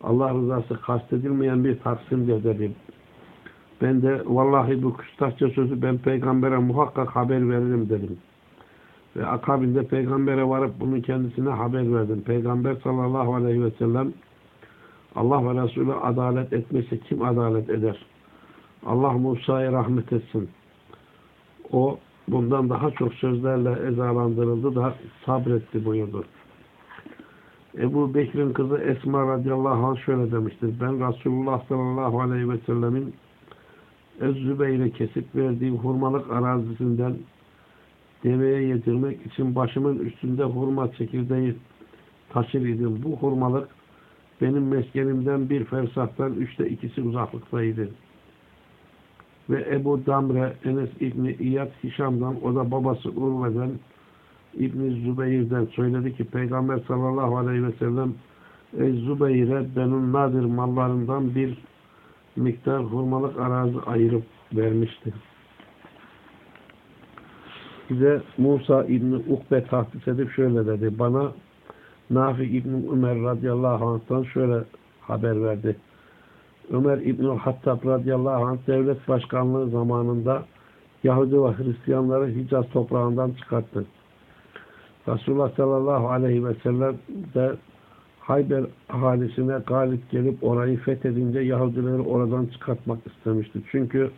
Allah rızası kastedilmeyen bir taksimdir dedi. Ben de vallahi bu küstahça sözü ben peygambere muhakkak haber veririm dedim. Ve akabinde peygambere varıp bunu kendisine haber verdim. Peygamber sallallahu aleyhi ve sellem Allah ve Resulü adalet etmese kim adalet eder? Allah Musa'ya rahmet etsin. O bundan daha çok sözlerle ezalandırıldı da sabretti buyurdu. Ebu Bekir'in kızı Esma radıyallahu anh şöyle demiştir. Ben Resulullah sallallahu aleyhi ve sellemin Ezzübeyre kesip verdiği hurmalık arazisinden deveye yedirmek için başımın üstünde hurma çekirdeği taşır idim. Bu hurmalık benim meskenimden bir fersahtan üçte ikisi uzaklıktaydı. Ve Ebu Damre, Enes İbni İyad Hişam'dan, o da babası Urve'den, İbni Zübeyir'den söyledi ki Peygamber sallallahu aleyhi ve sellem Ey Zübeyir'e benim nadir mallarından bir miktar hurmalık arazi ayırıp vermişti. Bize Musa İbni Ukbe tahsis edip şöyle dedi. Bana Nafi İbni Ömer radıyallahu anh'tan şöyle haber verdi. Ömer İbni Hattab radıyallahu anh devlet başkanlığı zamanında Yahudi ve Hristiyanları Hicaz toprağından çıkarttı. Resulullah sallallahu aleyhi ve sellem de Hayber ahalisine galip gelip orayı fethedince Yahudileri oradan çıkartmak istemişti. Çünkü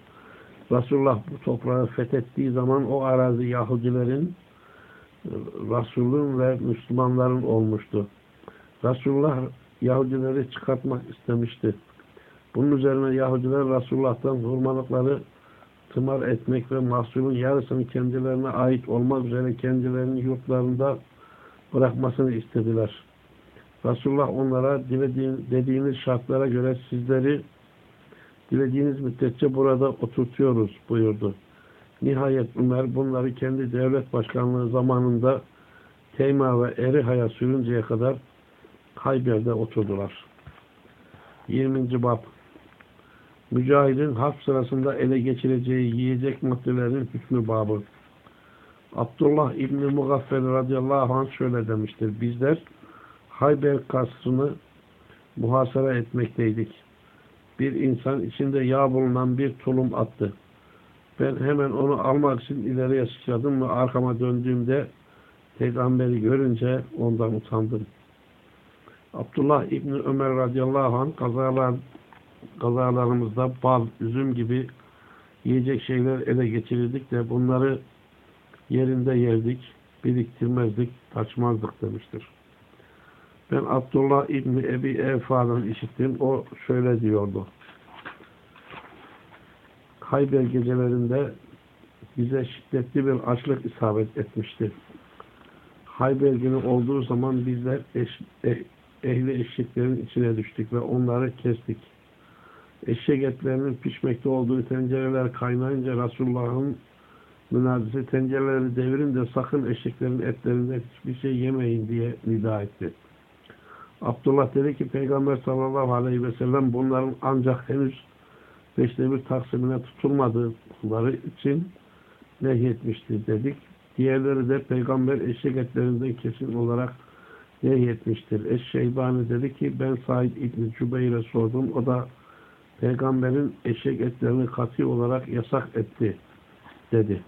Resulullah bu toprağı fethettiği zaman o arazi Yahudilerin Resulün ve Müslümanların olmuştu. Resulullah Yahudileri çıkartmak istemişti. Bunun üzerine Yahudiler Resulullah'tan hurmalıkları tımar etmek ve mahsulün yarısını kendilerine ait olmak üzere kendilerinin yurtlarında bırakmasını istediler. Resulullah onlara dilediğin, dediğiniz şartlara göre sizleri dilediğiniz müddetçe burada oturtuyoruz buyurdu. Nihayet Ömer bunları kendi devlet başkanlığı zamanında Teyma ve Eriha'ya sürünceye kadar Hayber'de oturdular. 20. Bab Mücahidin harp sırasında ele geçireceği yiyecek maddelerin hükmü babı. Abdullah İbni Mugaffel radıyallahu anh şöyle demiştir. Bizler Hayber kasrını muhasara etmekteydik. Bir insan içinde yağ bulunan bir tulum attı. Ben hemen onu almak için ileriye sıçradım ve arkama döndüğümde peygamberi görünce ondan utandım. Abdullah İbni Ömer radıyallahu anh kazalar, kazalarımızda bal, üzüm gibi yiyecek şeyler ele geçirirdik de bunları yerinde yerdik, biriktirmezdik, taçmazdık demiştir. Ben Abdullah İbni Ebi Efa'dan işittim. O şöyle diyordu. Hayber gecelerinde bize şiddetli bir açlık isabet etmişti. Hayber günü olduğu zaman bizler eş, eh, ehli eşeklerin içine düştük ve onları kestik. Eşek etlerinin pişmekte olduğu tencereler kaynayınca Resulullah'ın münazisi tencereleri devirin de sakın eşeklerin etlerinden hiçbir şey yemeyin diye nida etti. Abdullah dedi ki Peygamber sallallahu aleyhi ve sellem bunların ancak henüz beşte bir taksimine tutulmadıkları için nehyetmiştir dedik. Diğerleri de peygamber eşek etlerinden kesin olarak nehyetmiştir. Eşşeybani dedi ki ben Said İbni Cübeyr'e sordum. O da peygamberin eşek etlerini katı olarak yasak etti dedi.